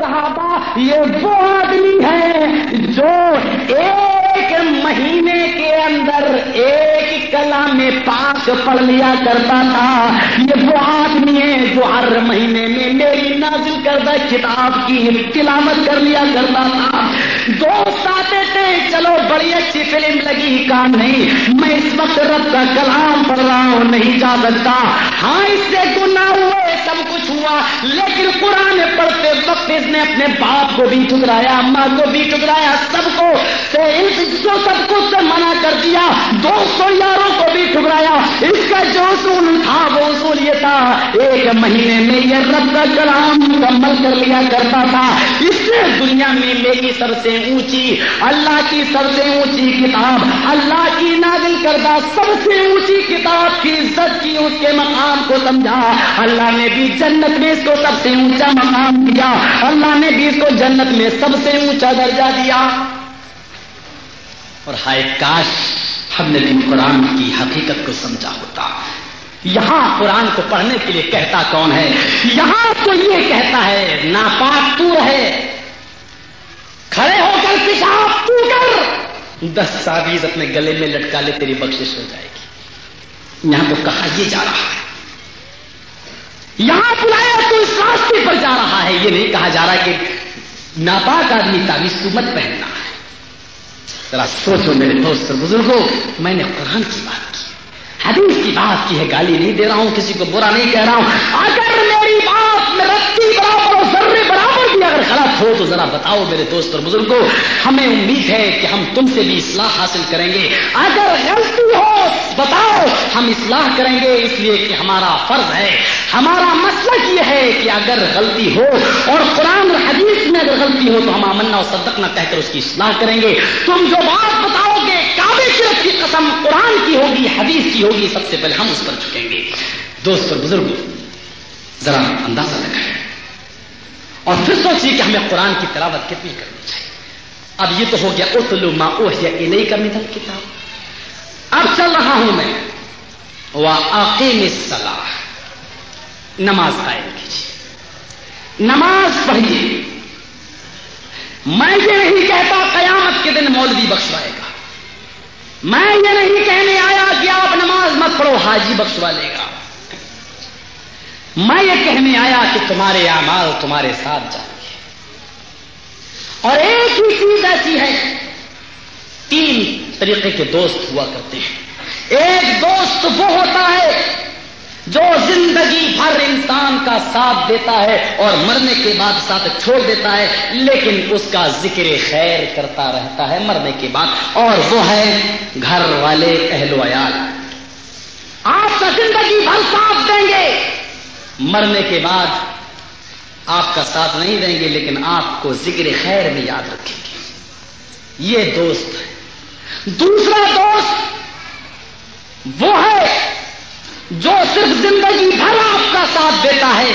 صحابہ یہ وہ آدمی ہے جو ایک مہینے کے اندر ایک کلام پاک پڑھ لیا کرتا تھا۔ یہ وہ آدمی ہے جو ہر مہینے میں میری نازل کردہ کتاب کی تلاوت کر لیا کرتا تھا۔ دوست آتے تھے، چلو بڑی اچھی فلم لگی، کام نہیں۔ میں اس وقت رب کا کلام پڑھ رہا ہوں، نہیں جا سکتا۔ ہاں اس سے گناہ ہوئے، سب کچھ ہوا۔ لیکن قرآن پڑھتے وقت اس نے اپنے باپ کو بھی ٹکرایا اماں کو بھی ٹکرایا سب کو سب کچھ سے منع کر دیا۔ دوستوں یاروں کو بھی ٹکرایا اس کا جو اصول تھا وہ اصول یہ تھا، ایک مہینے میں یہ رب کا کلام مکمل کر لیا کرتا تھا۔ اس نے دنیا میں میری سب سے اونچی، اللہ کی سب سے اونچی کتاب، اللہ کی نازل کردہ سب سے اونچی کتاب کی عزت کی اس کے مقام کو سمجھا۔ اللہ نے بھی جنت میں اس کو سب سے اونچا مقام دیا۔ اللہ نے بھی اس کو جنت میں سب سے اونچا درجہ دیا۔ اور ہائے کاش ہم نے بھی قرآن کی حقیقت کو سمجھا ہوتا۔ یہاں قرآن کو پڑھنے کے لیے کہتا کون ہے؟ یہاں تو یہ کہتا ہے، ناپاک تو ہے کھڑے ہو کر پیشاب تو کر۔ دس ساویز اپنے گلے میں لٹکا لے، تیری بخشش ہو جائے گی۔ یہاں تو کہا یہ جا رہا ہے۔ یہاں بلایا تو اس راستے پر جا رہا ہے۔ یہ نہیں کہا جا رہا کہ ناپاک آدمی تعویذ تو مت پہننا۔ ہے ذرا سوچو میرے دوست بزرگوں میں نے قرآن کی بات کی۔ حدیث کی بات کی ہے، گالی نہیں دے رہا ہوں، کسی کو برا نہیں کہہ رہا ہوں۔ اگر میری بات میں رتی برابر اور ذرے برابر بھی اگر غلط ہو، تو ذرا بتاؤ میرے دوست اور بزرگوں ہمیں امید ہے کہ ہم تم سے بھی اصلاح حاصل کریں گے۔ اگر غلطی ہو، بتاؤ۔ ہم اصلاح کریں گے، اس لیے کہ ہمارا فرض ہے۔ ہمارا مسلک یہ ہے کہ اگر غلطی ہو اور قرآن حدیث میں اگر غلطی ہو تو ہم امنا اور صدق نہ کہہ کر اس کی اصلاح کریں گے۔ تم جو بات بتاؤ گے، کعبے شرف کی قسم قرآن کی ہوگی، حدیث کی ہوگی، سب سے پہلے ہم اس پر چکیں گے۔ دوست اور بزرگ ذرا اندازہ لگائیں۔ اور پھر سوچیے کہ ہمیں قرآن کی تلاوت کتنی کرنی چاہیے۔ اب یہ تو ہو گیا، اتلو ما اوہیا الی کا مدل کتاب اب چل رہا ہوں میں۔ واقیم الصلاح نماز قائم کیجیے۔ نماز پڑھیے۔ میں یہ نہیں کہتا قیامت کے دن مولوی بخشوائے گا۔ میں یہ نہیں کہنے آیا کہ آپ نماز مت پڑھو، حاجی بخشوا لے گا۔ میں یہ کہنے آیا کہ تمہارے اعمال تمہارے ساتھ جائیں گے۔ اور ایک ہی چیز ایسی ہے۔ تین طریقے کے دوست ہوا کرتے ہیں۔ ایک دوست وہ ہوتا ہے جو زندگی بھر انسان کا ساتھ دیتا ہے اور مرنے کے بعد ساتھ چھوڑ دیتا ہے، لیکن اس کا ذکر خیر کرتا رہتا ہے مرنے کے بعد۔ اور وہ ہے گھر والے اہل ویال آپ کا زندگی بھر ساتھ دیں گے۔ مرنے کے بعد آپ کا ساتھ نہیں دیں گے، لیکن آپ کو ذکر خیر بھی یاد رکھیں گے۔ یہ دوست ہے۔ دوسرا دوست وہ ہے جو صرف زندگی بھر آپ کا ساتھ دیتا ہے،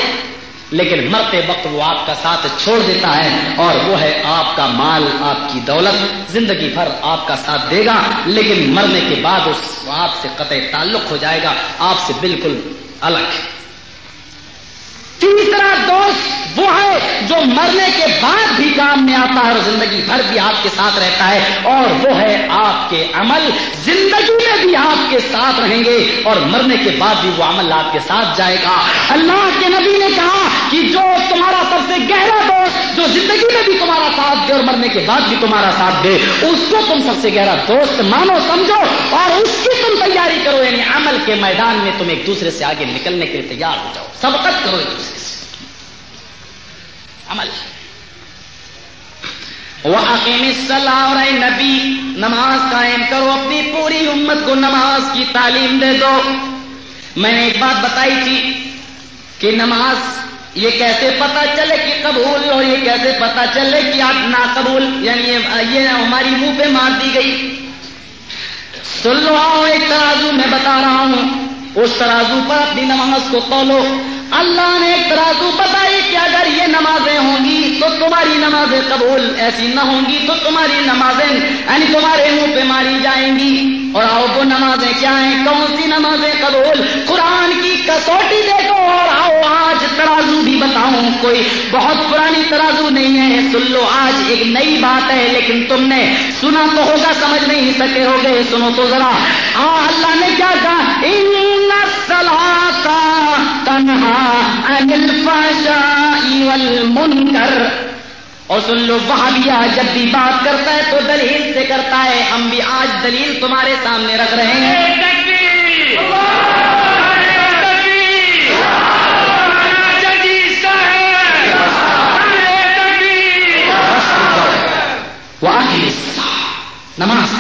لیکن مرتے وقت وہ آپ کا ساتھ چھوڑ دیتا ہے اور وہ ہے آپ کا مال، آپ کی دولت۔ زندگی بھر آپ کا ساتھ دے گا، لیکن مرنے کے بعد اس آپ سے قطع تعلق ہو جائے گا۔ آپ سے بالکل الگ۔ تیسرا دوست، وہ ہے جو مرنے کے بعد بھی کام میں آتا ہے اور زندگی بھر بھی آپ کے ساتھ رہتا ہے اور وہ ہے آپ کے عمل۔ زندگی میں بھی آپ کے ساتھ رہیں گے اور مرنے کے بعد بھی وہ عمل آپ کے ساتھ جائے گا۔ اللہ کے نبی نے کہا کہ جو تمہارا سب سے گہرا دوست، جو زندگی میں بھی تمہارا ساتھ دے اور مرنے کے بعد بھی تمہارا ساتھ دے، اس کو تم سب سے گہرا دوست مانو، سمجھو، اور اس کی تم تیاری کرو یعنی عمل کے میدان میں تم ایک دوسرے سے آگے نکلنے کے لیے تیار ہو جاؤ۔ سبقت کرو ایک دوسرے عمل. وہ عقیم صلاح اور اے نبی، نماز قائم کرو، اپنی پوری امت کو نماز کی تعلیم دے دو. میں نے ایک بات بتائی تھی کہ نماز یہ کیسے پتا چلے کہ قبول اور یہ کیسے پتا چلے کہ آپ نا قبول یعنی یہ ہماری منہ پہ مار دی گئی. سن لو آؤ ایک ترازو میں بتا رہا ہوں، اس ترازو پر اپنی نماز کو تولو اللہ نے ایک ترازو بتائی کہ اگر یہ نمازیں ہوں گی تو تمہاری نمازیں قبول ایسی نہ ہوں گی تو تمہاری نمازیں یعنی تمہارے منہ پہ ماری جائیں گی۔ اور آؤ وہ نمازیں کیا ہیں؟ کون سی نمازیں قبول؟ قرآن کی کسوٹی دیکھو اور آؤ آج ترازو بھی بتاؤں۔ کوئی بہت پرانی ترازو نہیں ہے۔ سن لو آج ایک نئی بات ہے، لیکن تم نے سنا تو ہوگا، سمجھ نہیں سکے ہوگے۔ سنو تو ذرا۔ ہاں اللہ نے کیا کہا؟ تنہا منکر اور سن لو وہاں بھی جب بھی بات کرتا ہے تو دلیل سے کرتا ہے ہم بھی آج دلیل تمہارے سامنے رکھ رہے ہیں۔ نماز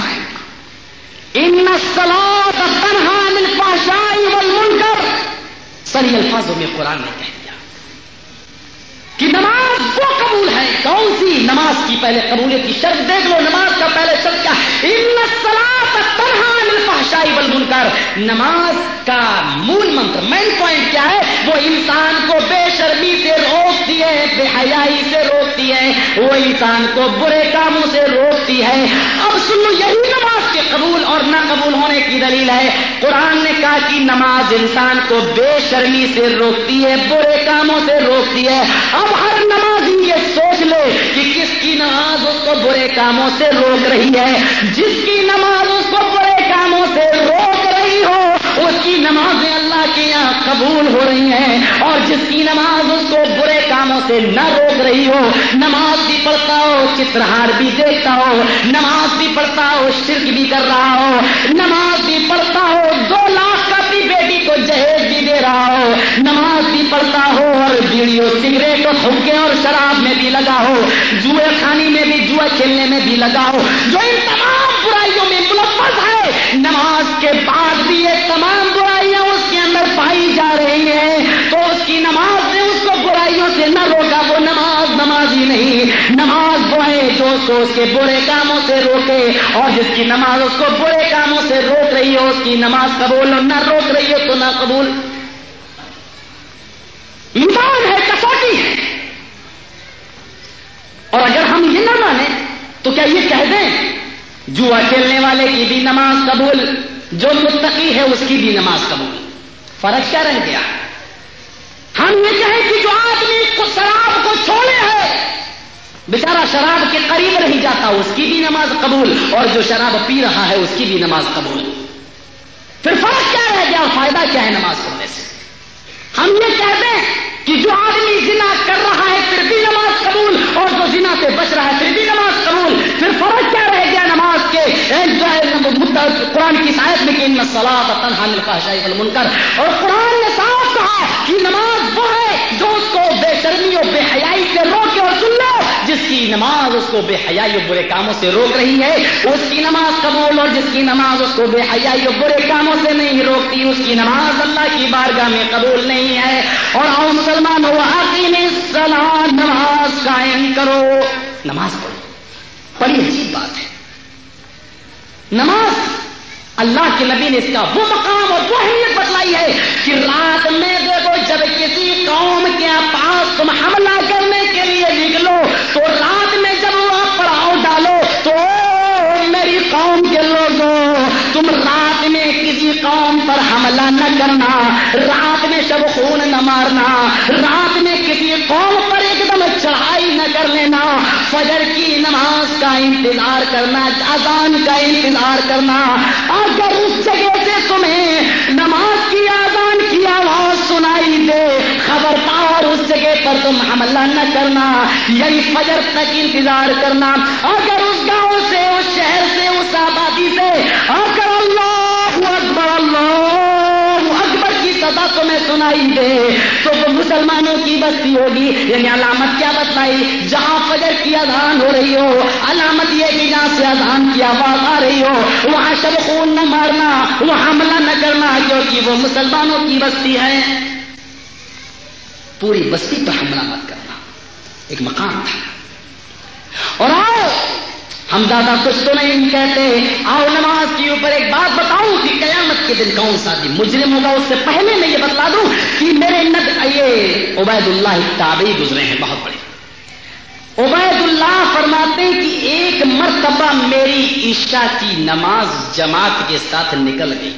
ان سلاد تنہا مل پاشائی ول کر سری الفاظوں میں قرآن نے کہہ دیا کہ نماز وہ قبول ہے، کون سی؟ نماز کی پہلے قبولیت کی شرط دیکھ لو، نماز کا پہلے شرط کیا ان سلاد تنہا فحشائی والمنکر نماز کا مول منتر، مین پوائنٹ کیا ہے؟ وہ انسان کو بے شرمی سے روکتی ہے، بے حیائی سے روکتی ہے۔ وہ انسان کو برے کاموں سے روکتی ہے۔ اب سنو یہی نماز کے قبول اور نہ قبول ہونے کی دلیل ہے۔ قرآن نے کہا کہ نماز انسان کو بے شرمی سے روکتی ہے، برے کاموں سے روکتی ہے۔ اب ہر نماز یہ سوچ لے کہ کس کی نماز اس کو برے کاموں سے روک رہی ہے۔ جس کی نماز اس کو برے کاموں سے روک رہی ہو اس کی نمازیں اللہ کے یہاں قبول ہو رہی ہیں۔ اور جس کی نماز اس کو برے کاموں سے نہ روک رہی ہو، نماز بھی پڑھتا ہو، چترہار بھی دیکھتا ہو، نماز بھی پڑھتا ہو، شرک بھی کر رہا ہو، نماز بھی پڑھتا ہو، دو لاکھ کا بھی بیٹی کو جہیز بھی دے رہا ہو، نماز بھی پڑھتا ہو اور بیڑیوں سگریٹ اور تھوکے اور شراب میں بھی لگا ہو، جوئے خانی میں بھی جوا کھیلنے میں بھی لگا ہو۔ جو ان تمام برائیوں میں ملوث ہے نماز کے بعد بھی یہ تمام برائیاں اس کے اندر پائی جا رہی ہیں تو اس کی نماز نے اس کو برائیوں سے نہ روکا، وہ نماز نماز ہی نہیں۔ نماز وہ ہے جو اس کو اس کے برے کاموں سے روکے اور جس کی نماز اس کو برے کاموں سے روک رہی ہو، اس کی نماز قبول نہ روک رہی ہو تو نہ قبول ایمان ہے کسوٹی ہے اور اگر ہم یہ نہ مانیں تو کیا یہ کہہ دیں؟ جوا کھیلنے والے کی بھی نماز قبول، جو متقی ہے اس کی بھی نماز قبول۔ فرق کیا رہ گیا؟ ہم یہ کہیں کہ جو آدمی کو شراب کو چھوڑے ہے، بیچارہ شراب کے قریب نہیں جاتا، اس کی بھی نماز قبول، اور جو شراب پی رہا ہے، اس کی بھی نماز قبول۔ پھر فرق کیا رہ گیا؟ اور فائدہ کیا ہے نماز پڑھنے سے؟ ہم یہ کہتے ہیں کہ جو آدمی زنا کر رہا ہے، پھر بھی نماز قبول، اور جو زنا سے بچ رہا ہے، پھر بھی نماز قبول۔ پھر فرق کیا رہ گیا نماز کے قرآن کی شاید میں کہ سلاد تنہا ملکا شاہی المنکر اور قرآن نے صاف کہا کہ نماز وہ ہے جو اس کو بے شرمی اور بے حیائی سے روکے اور سن لو جس کی نماز اس کو بے حیائی اور برے کاموں سے روک رہی ہے، اس کی نماز قبول اور جس کی نماز اس کو بے حیائی اور برے کاموں سے نہیں روکتی، اس کی نماز اللہ کی بارگاہ میں قبول نہیں ہے۔ اور آؤ مسلمان ہو آتی سلام نماز قائم کرو۔ نماز پڑھو۔ بڑی عجیب بات ہے۔ نماز۔ اللہ کے نبی نے اس کا وہ مقام اور وہ اہمیت بتلائی ہے کہ رات میں دیکھو جب کسی قوم کے پاس تم حملہ کرنے کے لیے نکلو، تو رات میں جب وہاں پڑاؤ ڈالو، تو میری قوم کے لوگوں قوم پر حملہ نہ کرنا، رات میں شب خون نہ مارنا، رات میں کسی قوم پر ایک دم چڑھائی نہ کر لینا، فجر کی نماز کا انتظار کرنا، اذان کا انتظار کرنا۔ اگر اس جگہ سے تمہیں نماز کی آزان کی آواز سنائی دے، خبردار اس جگہ پر تم حملہ نہ کرنا یہی فجر تک انتظار کرنا۔ اگر اس گاؤں سے، اس شہر سے، اس آبادی سے، اگر اللہ اکبر کی سزا تمہیں سنائی دے تو وہ مسلمانوں کی بستی ہوگی یعنی علامت کیا بتائی جہاں فجر کی اذان ہو رہی ہو، علامت یہ کہ جہاں سے اذان کی آواز آ رہی ہو، وہاں شب خون نہ مارنا وہ حملہ نہ کرنا کیونکہ وہ مسلمانوں کی بستی ہے۔ پوری بستی پر حملہ مت کرنا۔ ایک مقام تھا۔ اور آؤ ہم زیادہ کچھ تو نہیں کہتے۔ آؤ نماز کے اوپر ایک بات بتاؤں کہ قیامت کے دن کون سا دن مجرم ہوگا، اس سے پہلے میں یہ بتلا دوں کہ میرے نب یہ عبید اللہ تابعی گزرے ہیں، بہت بڑے۔ عبید اللہ فرماتے ہیں کہ ایک مرتبہ میری عشاء کی نماز جماعت کے ساتھ نکل گئی۔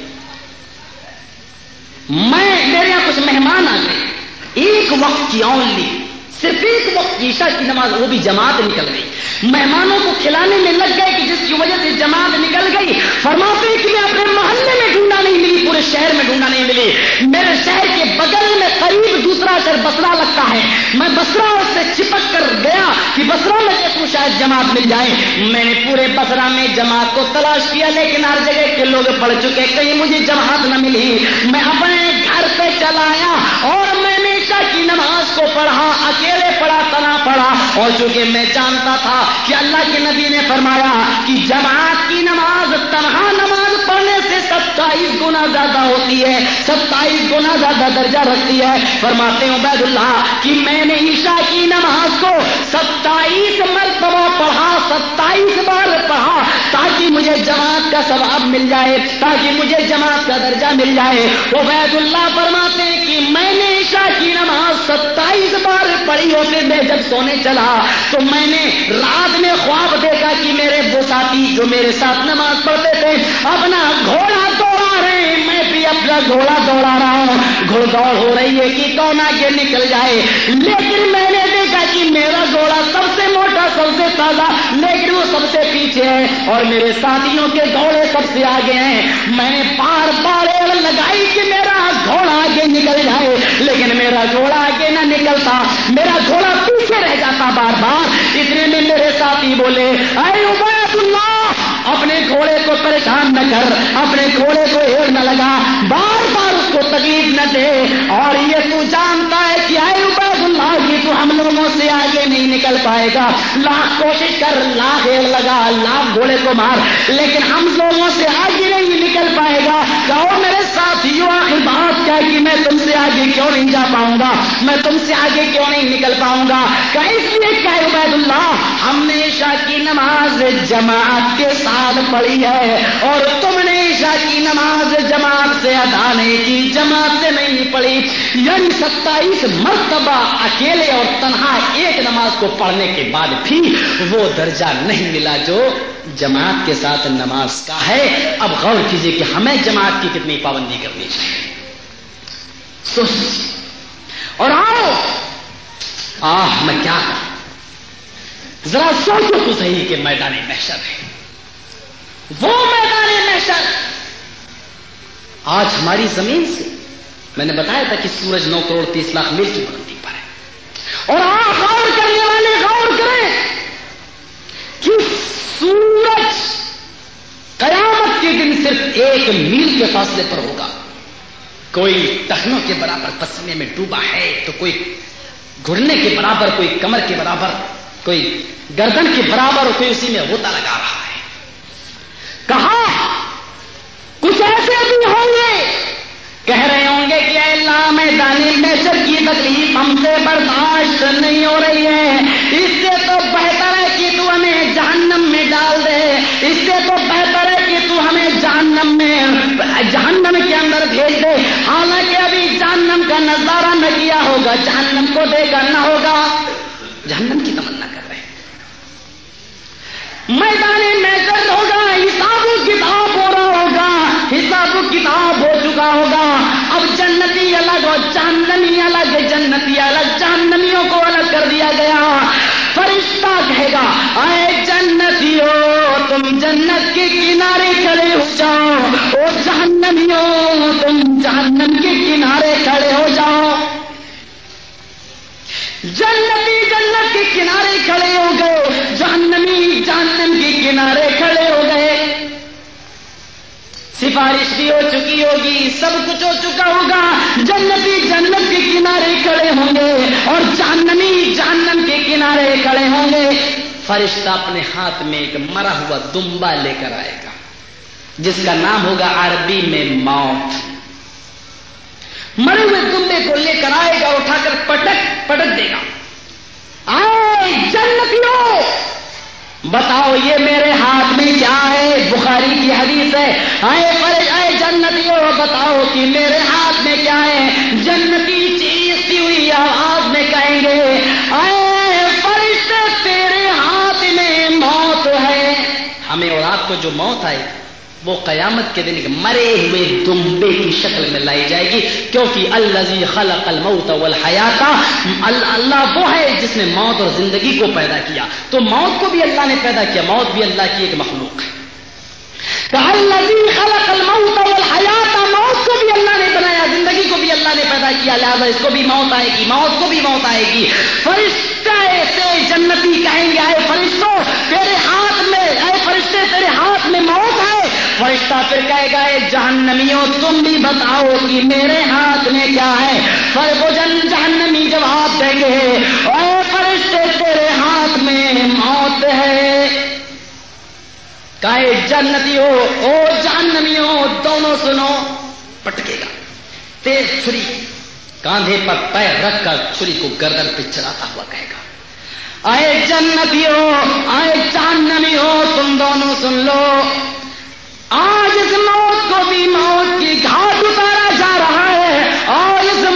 میں، میرے یہاں کچھ مہمان آ گئے۔ ایک وقت کی اونلی صرف ایک وقت عشاء کی نماز، وہ بھی جماعت نکل گئی۔ مہمانوں کو کھلانے میں لگ گئے کہ جس کی وجہ سے جماعت نکل گئی۔ فرماتے کہ میں اپنے محلے میں ڈھونڈا پورے شہر میں ڈھونڈا نہیں ملی۔ میرے شہر کے بغل میں قریب دوسرا شہر بسرا لگتا ہے۔ میں بسرا سے چپک کر گیا کہ بسرا میں تو شاید جماعت مل جائے۔ میں نے پورے بسرا میں جماعت کو تلاش کیا، لیکن ہر جگہ کے لوگ پڑھ چکے، کہیں مجھے جماعت نہ ملی۔ میں اپنے گھر پہ چلایا اور میں نے کی نماز کو پڑھا، اکیلے پڑھا تنا پڑھا۔ اور چونکہ میں جانتا تھا کہ اللہ کے نبی نے فرمایا کہ جماعت کی نماز تنہا نماز ستائیس گنا زیادہ ہوتی ہے، ستائیس گنا زیادہ درجہ رکھتی ہے۔ فرماتے ہیں عبید اللہ کہ میں نے عشاء کی نماز کو ستائیس مرتبہ پڑھا، ستائیس بار پڑھا، تاکہ مجھے جماعت کا ثواب مل جائے، تاکہ مجھے جماعت کا درجہ مل جائے۔ عبید اللہ فرماتے ہیں کہ میں نے عشاء کی نماز ستائیس بار پڑھی ہوتے میں جب سونے چلا، تو میں نے رات میں خواب دیکھا کہ میرے وہ ساتھی جو میرے ساتھ نماز پڑھتے تھے، اپنا گھوڑا دوڑا رہے ہیں۔ میں بھی اپنا گھوڑا دوڑا رہا ہوں۔ گھوڑ دوڑ ہو رہی ہے کہ کون آگے نکل جائے۔ لیکن میں نے دیکھا کہ میرا گھوڑا سب سے موٹا، سب سے تازہ، لیکن وہ سب سے پیچھے ہے۔ اور میرے ساتھیوں کے گھوڑے سب سے آگے ہیں۔ میں نے بار بار لگائی کہ میرا گھوڑا آگے نکل جائے۔ لیکن میرا گھوڑا آگے نہ نکلتا۔ میرا گھوڑا پیچھے رہ جاتا بار بار۔ اتنے میں میرے ساتھی بولے، اے عبید اللہ اپنے گھوڑے کو پریشان نہ کر، اپنے گھوڑے کو ایڑ نہ لگا، بار بار اس کو تکلیف نہ دے۔ اور یہ تو جانتا ہے کہ آئے عبید اللہ کی جی، تو ہم لوگوں سے آگے نہیں نکل پائے گا۔ لاکھ کوشش کر لاکھ ایڑ لگا، لاکھ گھوڑے کو مار، لیکن ہم لوگوں سے آگے نہیں نکل پائے گا۔ کہو میرے ساتھیوں آخر بات کیا کہ میں تم سے آگے کیوں نہیں جا پاؤں گا؟ میں تم سے آگے کیوں نہیں نکل پاؤں گا؟ کہ اس لیے کہ عبید اللہ، ہم نے عشاء کی نماز جماعت کے ساتھ پڑھی ہے اور تم نے عشاء کی نماز جماعت سے ادا نہیں کی، جماعت سے نہیں پڑھی۔ یعنی ستائیس مرتبہ اکیلے اور تنہا ایک نماز کو پڑھنے کے بعد بھی وہ درجہ نہیں ملا جو جماعت کے ساتھ نماز کا ہے، اب غور کیجیے کہ ہمیں جماعت کی کتنی پابندی کرنی چاہیے۔ سوچ اور آؤ۔ آہ، میں کیا کروں؟ ذرا سوچو تو صحیح کہ میدان محشر ہے۔ وہ میدان محشر۔ آج ہماری زمین سے میں نے بتایا تھا کہ سورج نو کروڑ تیس لاکھ میل کی بلندی پر ہے۔ اور آپ غور کرنے والے، غور کریں۔ کہ سورج قیامت کے دن صرف ایک میل کے فاصلے پر ہوگا، کوئی ٹخنوں کے برابر پسینے میں ڈوبا ہے تو کوئی گھڑنے کے برابر، کوئی کمر کے برابر، کوئی گردن کے برابر، کوئی اسی میں ہوتا لگا رہا ہے۔ کہا کچھ ایسے بھی ہوں گے۔ کہہ رہے ہوں گے کہ اللہ میں دانی نیچر کی تکلیف ہم سے برداشت نہیں ہو رہی ہے۔ جہنم میں، جہنم کے اندر بھیج دے۔ حالانکہ ابھی جہنم کا نظارہ نہ کیا ہوگا، جہنم کو دے کر نہ ہوگا۔ جہنم کی تمنا کر رہے میدان میں ہوگا حساب و کتاب ہو رہا ہوگا حساب و کتاب ہو چکا ہوگا۔ اب جنتی الگ اور جہنمی الگ، جنتی الگ، جہنمیوں کو الگ کر دیا گیا۔ فرشتہ کہے گا، آئے جنتی ہو، تم جنت کے کنارے کھڑے ہو جاؤ۔ او جہنمی ہو، تم جہنم کے کنارے کھڑے ہو جاؤ۔ جنتی جنت کے کنارے کھڑے ہو گئے، جہنمی جہنم کے کنارے کھڑے ہو گئے۔ سفارش بھی ہو چکی ہوگی، سب کچھ ہو چکا ہوگا۔ جنتی، جنت کے کنارے کھڑے ہوں گے اور جہنمی، جہنم کے کنارے کھڑے ہوں گے۔ فرشتہ اپنے ہاتھ میں ایک مرا ہوا دمبا لے کر آئے گا، جس کا نام ہوگا عربی میں موت۔ مرے ہوئے دمبے کو لے کر آئے گا، اٹھا کر پٹک پٹک دے گا۔ آئے جنتیوں! بتاؤ یہ میرے ہاتھ میں کیا ہے؟ بخاری کی حدیث ہے۔ آئے پر آئے جنتیوں بتاؤ کہ میرے ہاتھ میں کیا ہے؟ جنتی چیزتی ہوئی آواز میں کہیں گے، آئے فرشتے تیرے ہاتھ میں موت ہے۔ ہمیں اور آپ کو جو موت آئے وہ قیامت کے دن مرے ہوئے دمبے کی شکل میں لائی جائے گی۔ کیونکہ اللہ خلق الموت والحیات اللہ وہ ہے جس نے موت اور زندگی کو پیدا کیا۔ تو موت کو بھی اللہ نے پیدا کیا، موت بھی اللہ کی ایک مخلوق ہے۔ خلق الموت والحیات، موت کو بھی اللہ نے بنایا، زندگی کو بھی اللہ نے پیدا کیا، لہٰذا اس کو بھی موت آئے گی، موت کو بھی موت آئے گی۔ فرشتے فرشتہ پھر کہے گا اے جہنمیوں، تم بھی بتاؤ کہ میرے ہاتھ میں کیا ہے؟ پر وہ جن جہنمی جواب دیں گے، اے فرشتے، تیرے ہاتھ میں موت ہے۔ کہے جنتی ہو او جہنمی ہو دونوں سنو، پٹکے گا، تیز چھری، کاندھے پر پیر رکھ کر چھری کو گردن پہ چلاتا ہوا کہے گا۔ آئے جنتی ہو آئے جہنمی ہو تم دونوں سن لو۔ آج اس موت کو بھی موت کی گھاٹ اتارا جا رہا ہے اور اس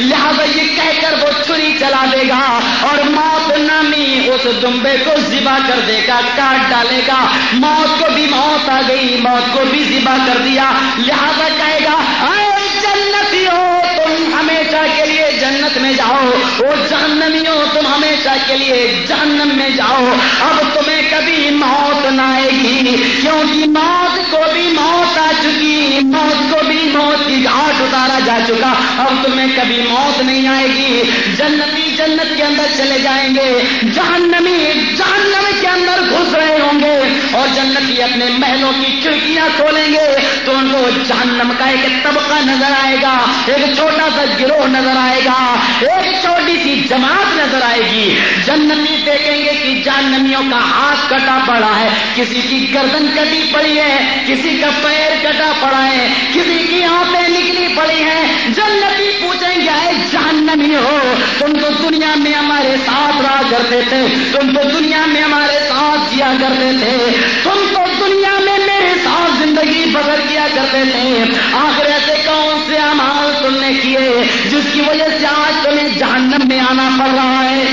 لہذا یہ کہہ کر وہ چھری چلا دے گا اور موت نامی اس دمبے کو ذبا کر دے گا، کاٹ ڈالے گا۔ موت کو بھی موت آ گئی، موت کو بھی ذبا کر دیا۔ لہذا کہے گا، اے جنتی ہو تم ہمیشہ کے لیے جنت میں جاؤ۔ وہ جہنمی ہو تم ہمیشہ کے لیے جہنم میں جاؤ۔ اب تمہیں کبھی موت نہ آئے گی۔ کیونکہ موت کو بھی موت آ چکی، موت کو بھی موت کی گھاٹ اتارا جا چکا۔ اب تمہیں کبھی موت نہیں آئے گی۔ جنتی جنت کے اندر چلے جائیں گے۔ جہنمی جہنم کے اندر گھس رہے ہوں گے۔ اور جنتی اپنے محلوں کی کھڑکیاں کھولیں گے تو ان کو جہنم کا ایک طبقہ نظر آئے گا، ایک چھوٹا سا گروہ نظر آئے گا، ایک چھوٹی سی جماعت نظر آئے گی۔ جنتی دیکھیں گے کہ جہنمیوں کا ہاتھ کٹا پڑا ہے، کسی کی گردن کٹی پڑی ہے، کسی کا پیر کٹا پڑا ہے، کسی کی آنکھیں نکلی پڑی ہیں۔ جنتی پوچھیں گے، اے جہنمی ہو، تم تو دنیا میں ہمارے ساتھ رہا کرتے تھے، تم تو دنیا میں ہمارے ساتھ جیا کرتے تھے؟ تم تو دنیا میں میرے ساتھ زندگی بسر کیا کرتے تھے۔ آخر ایسے کون سے امال تم نے کیے جس کی وجہ سے آج تمہیں جہنم میں آنا پڑ رہا ہے؟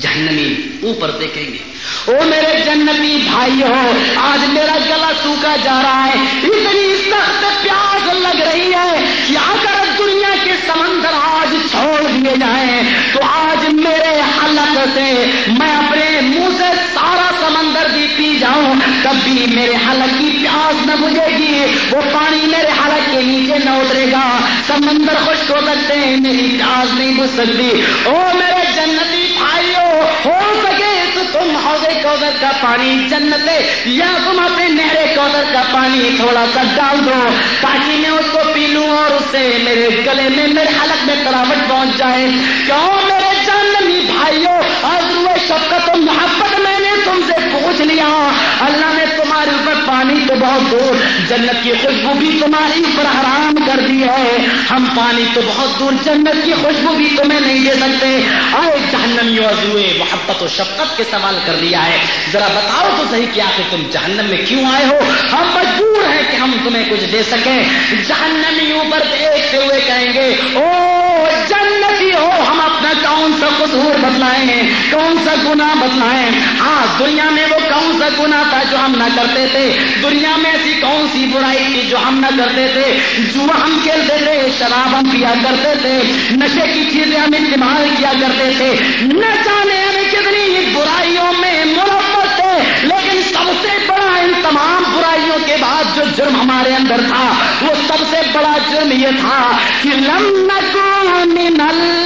جہنمی اوپر دیکھیں گے۔ او میرے جنتی بھائی ہو آج میرا گلا سوکھا جا رہا ہے۔ اتنی سخت پیاس لگ رہی ہے کہ اگر دنیا کے سمندر آج چھوڑ دیے جائیں، تو آج میرے حلق سے جاؤں، تب بھی میرے حلق کی پیاس نہ بجھے گی۔ وہ پانی میرے حلق کے نیچے نہ اترے گا۔ سمندر خشک ہو سکتے ہیں، میری پیاس نہیں بجھ سکتی۔ او میرے جنتی بھائیو، ہو سکے تو تم حوض کوثر کا پانی جنت یا تم اپنے نہرے کوثر کا پانی تھوڑا سا ڈال دو تاکہ میں اس کو پی لوں اور اس سے میرے گلے میں، میرے حلق میں تراوٹ پہنچ جائے۔ کیوں میرے جانمی بھائیوں اور شفقت و محبت میں نے تم سے پوچھ لیا، اللہ نے تمہارے اوپر پانی تو بہت دور، جنت کی خوشبو بھی تمہاری اوپر حرام کر دی ہے۔ ہم پانی تو بہت دور، جنت کی خوشبو بھی تمہیں نہیں دے سکتے۔ آئے جہنمی وضوئے محبت و شفقت کے سوال کر لیا ہے۔ ذرا بتاؤ تو صحیح کیا کہ تم جہنم میں کیوں آئے ہو؟ ہم مجبور ہیں کہ ہم تمہیں کچھ دے سکیں۔ جہنمی اوپر دیکھتے ہوئے کہیں گے او جنتی ہو ہم کون سا قصور بتلائیں گے؟ کون سا گناہ بتلائیں؟ ہاں دنیا میں وہ کون سا گناہ تھا جو ہم نہ کرتے تھے؟ دنیا میں ایسی کون سی برائی تھی جو ہم نہ کرتے تھے؟ جو ہم کھیلتے تھے، شراب ہم پیا کرتے تھے، نشے کی چیزیں ہم استعمال کیا کرتے تھے۔ نہ جانے ہمیں کتنی برائیوں میں مربت تھے، لیکن سب سے بڑا ان تمام برائیوں کے بعد جو جرم ہمارے اندر تھا، وہ سب سے بڑا جرم یہ تھا کہ لم نکون من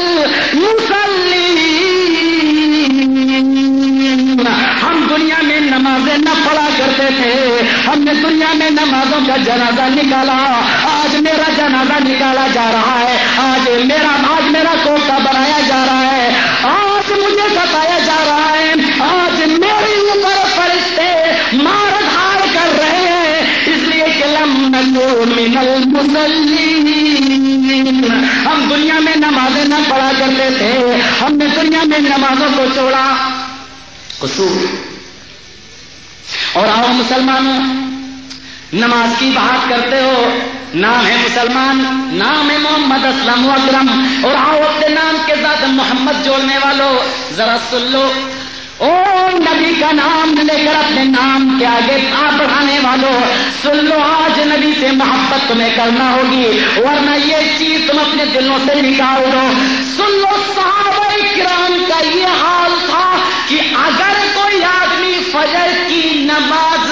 کرتے تھے، ہم نے دنیا میں نمازوں کا جنازہ نکالا، آج میرا جنازہ نکالا جا رہا ہے، آج میرا آج میرا کوتا بنایا جا رہا ہے، آج مجھے ستایا جا رہا ہے، آج میری اوپر فرشتے مار دھار کر رہے ہیں، اس لیے کہ لم من ہم دنیا میں نمازیں نہ پڑھا کرتے تھے، ہم نے دنیا میں نمازوں کو چھوڑا۔ قصور۔ اور آؤ مسلمانوں نماز کی بات کرتے ہو، نام ہے مسلمان، نام ہے محمد اسلم اکرم، اور آؤ اپنے نام کے ساتھ محمد جوڑنے والوں ذرا سن لو۔ او نبی کا نام لے کر اپنے نام کے آگے آ بڑھانے والوں سن لو آج نبی سے محبت تمہیں کرنا ہوگی، ورنہ یہ چیز تم اپنے دلوں سے نکال دو۔ سن لو صحابہ کرام کا یہ حال تھا کہ اگر کوئی آدمی فجر کی نماز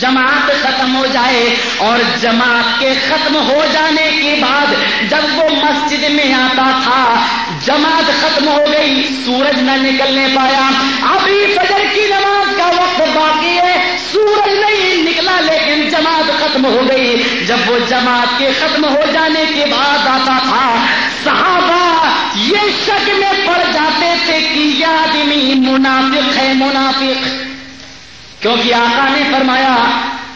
جماعت ختم ہو جائے اور جماعت کے ختم ہو جانے کے بعد جب وہ مسجد میں آتا تھا، جماعت ختم ہو گئی، سورج نہ نکلنے پایا۔ ابھی فجر کی نماز کا وقت باقی ہے، سورج نہیں نکلا لیکن جماعت ختم ہو گئی۔ جب وہ جماعت کے ختم ہو جانے کے بعد آتا تھا، صحابہ یہ شک میں پڑ جاتے تھے کہ یہ آدمی منافق ہے، منافق۔ کیونکہ آقا نے فرمایا،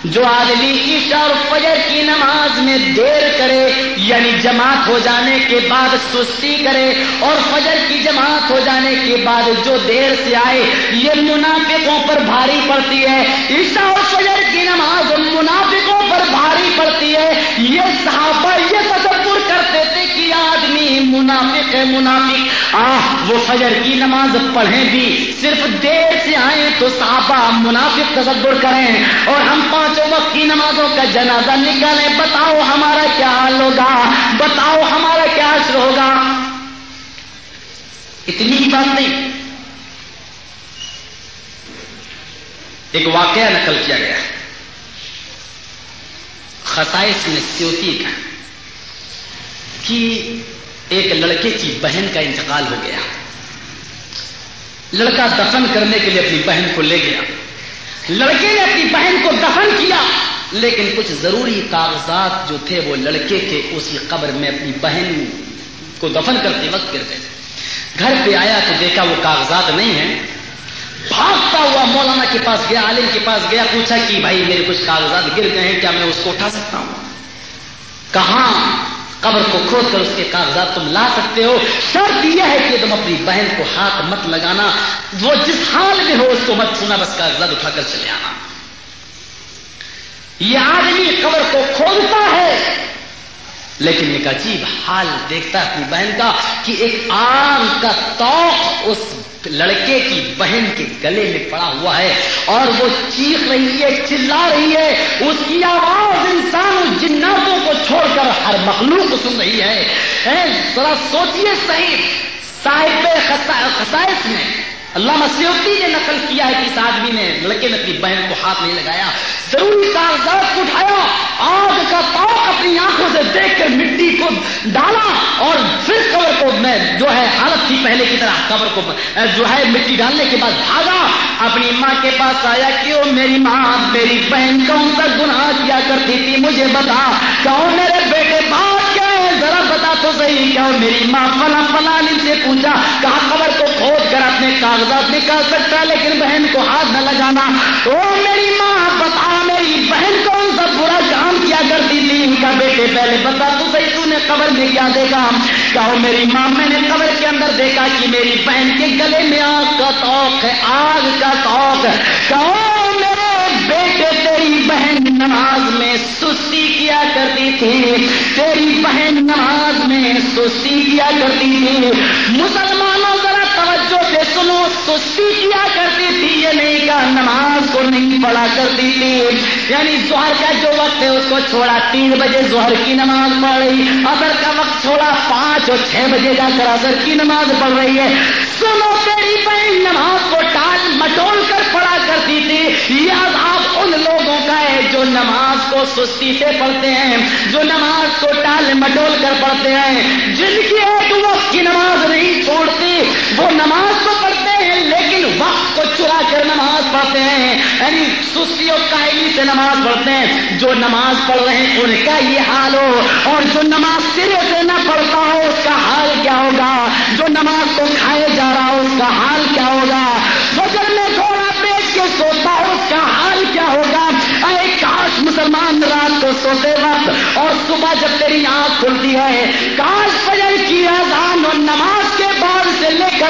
جو آدمی عشاء اور فجر کی نماز میں دیر کرے یعنی جماعت ہو جانے کے بعد سستی کرے اور فجر کی جماعت ہو جانے کے بعد جو دیر سے آئے، یہ منافقوں پر بھاری پڑتی ہے۔ عشاء اور فجر کی نماز منافقوں پر بھاری پڑتی ہے۔ یہ صحابہ یہ تصور کرتے تھے کہ آدمی منافق ہے، منافق۔ آہ، وہ فجر کی نماز پڑھیں بھی صرف دیر سے آئیں تو صحابہ منافق تصور کریں۔ اور ہم پانچوں وقت کی نمازوں کا جنازہ نکالیں۔ بتاؤ ہمارا کیا حال ہوگا؟ بتاؤ ہمارا کیا اثر ہوگا؟ اتنی ہی بات نہیں۔ ایک واقعہ نقل کیا گیا۔ خسائش میں سیوتی کا کہ ایک لڑکے کی بہن کا انتقال ہو گیا۔ لڑکا دفن کرنے کے لیے اپنی بہن کو لے گیا۔ لڑکے نے اپنی بہن کو دفن کیا، لیکن کچھ ضروری کاغذات جو تھے وہ لڑکے کے اسی قبر میں اپنی بہن کو دفن کرتے وقت گر گئے۔ گھر پہ آیا تو دیکھا وہ کاغذات نہیں ہیں۔ بھاگتا ہوا مولانا کے پاس گیا، عالم کے پاس گیا، پوچھا کہ بھائی میرے کچھ کاغذات گر گئے ہیں، کیا میں اس کو اٹھا سکتا ہوں؟ کہاں؟ قبر کو کھود کر اس کے کاغذات تم لا سکتے ہو۔ شرط یہ ہے کہ تم اپنی بہن کو ہاتھ مت لگانا۔ وہ جس حال میں ہو اس کو مت چھونا، بس کاغذات اٹھا کر چلے آنا۔ یہ آدمی قبر کو کھودتا ہے۔ لیکن ایک عجیب حال دیکھتا ہے اپنی بہن کا کہ ایک آگ کا توق اس لڑکے کی بہن کے گلے میں پڑا ہوا ہے اور وہ چیخ رہی ہے، چلا رہی ہے۔ اس کی آواز انسان جناتوں کو چھوڑ کر ہر مخلوق سن رہی ہے۔ ذرا سوچیے صحیح، صاحب خسائش میں اللہ مسیوتی نے نقل کیا ہے کہ اس آدمی نے لڑکے نے اپنی بہن کو ہاتھ نہیں لگایا، ضروری کاغذات کو اٹھایا، آگ کا پاک اپنی آنکھوں سے دیکھ کر مٹی کو ڈالا اور پھر قبر کو میں جو ہے حالت تھی پہلے کی طرح، قبر کو جو ہے مٹی ڈالنے کے بعد بھاگا۔ اپنی ماں کے پاس آیا کیوں میری ماں، میری بہن کون سا گناہ کیا کرتی تھی، مجھے بتا کہوں میرے بیٹے بات تو صحیح کیا میری ماں فلاں فلاں سے پوچھا، کہا، قبر کو کھود کر اپنے کاغذات نکال سکتا لیکن بہن کو ہاتھ نہ لگانا۔ او میری ماں، بتا میری بہن کون سا برا کام کیا کرتی تھی؟ ان کا بیٹے پہلے بتا تو صحیح، تو نے قبر میں کیا دیکھا؟ کہو میری ماں، میں نے قبر کے اندر دیکھا کہ میری بہن کے گلے میں آگ کا توق ہے، آگ کا توق کہو بہن نماز میں سستی کیا کرتی تھی، تیری بہن نماز میں سستی کیا کرتی تھی۔ مسلمانوں کا توجہ سے سنو سستی کیا کرتی تھی، یہ نہیں کہا، نماز کو نہیں پڑھا کرتی تھی۔ یعنی زہر کا جو وقت ہے، اس کو چھوڑا، تین بجے زہر کی نماز پڑھ رہی۔ اثر کا وقت چھوڑا، پانچ اور چھ بجے جا کر اثر کی نماز پڑھ رہی ہے۔ سنو تیری بہن، نماز کو ٹال مٹول کر پڑھا کرتی تھی۔ یہ عذاب ان لوگوں کا ہے جو نماز کو سستی سے پڑھتے ہیں، جو نماز کو ٹال مٹول کر پڑھتے ہیں۔ جن کی ایک وقت کی نماز نہیں چھوڑتی، وہ نماز تو پڑھتے ہیں، لیکن وقت کو چرا کر نماز پڑھتے ہیں۔ یعنی سستی اور کائلی سے نماز پڑھتے ہیں۔ جو نماز پڑھ رہے ہیں، ان کا یہ حال ہو۔ اور جو نماز سرے سے نہ پڑھتا ہو، اس کا حال کیا ہوگا؟ جو نماز کو کھائے جا رہا ہو، اس کا حال کیا ہوگا؟ فجر میں تھوڑا پیٹ کے سوتا ہو، اس کا حال کیا ہوگا؟ اے کاش مسلمان رات کو سوتے وقت اور صبح جب تیری آنکھ کھلتی ہے، کاش فجر کی اذان اور نماز سے لے کر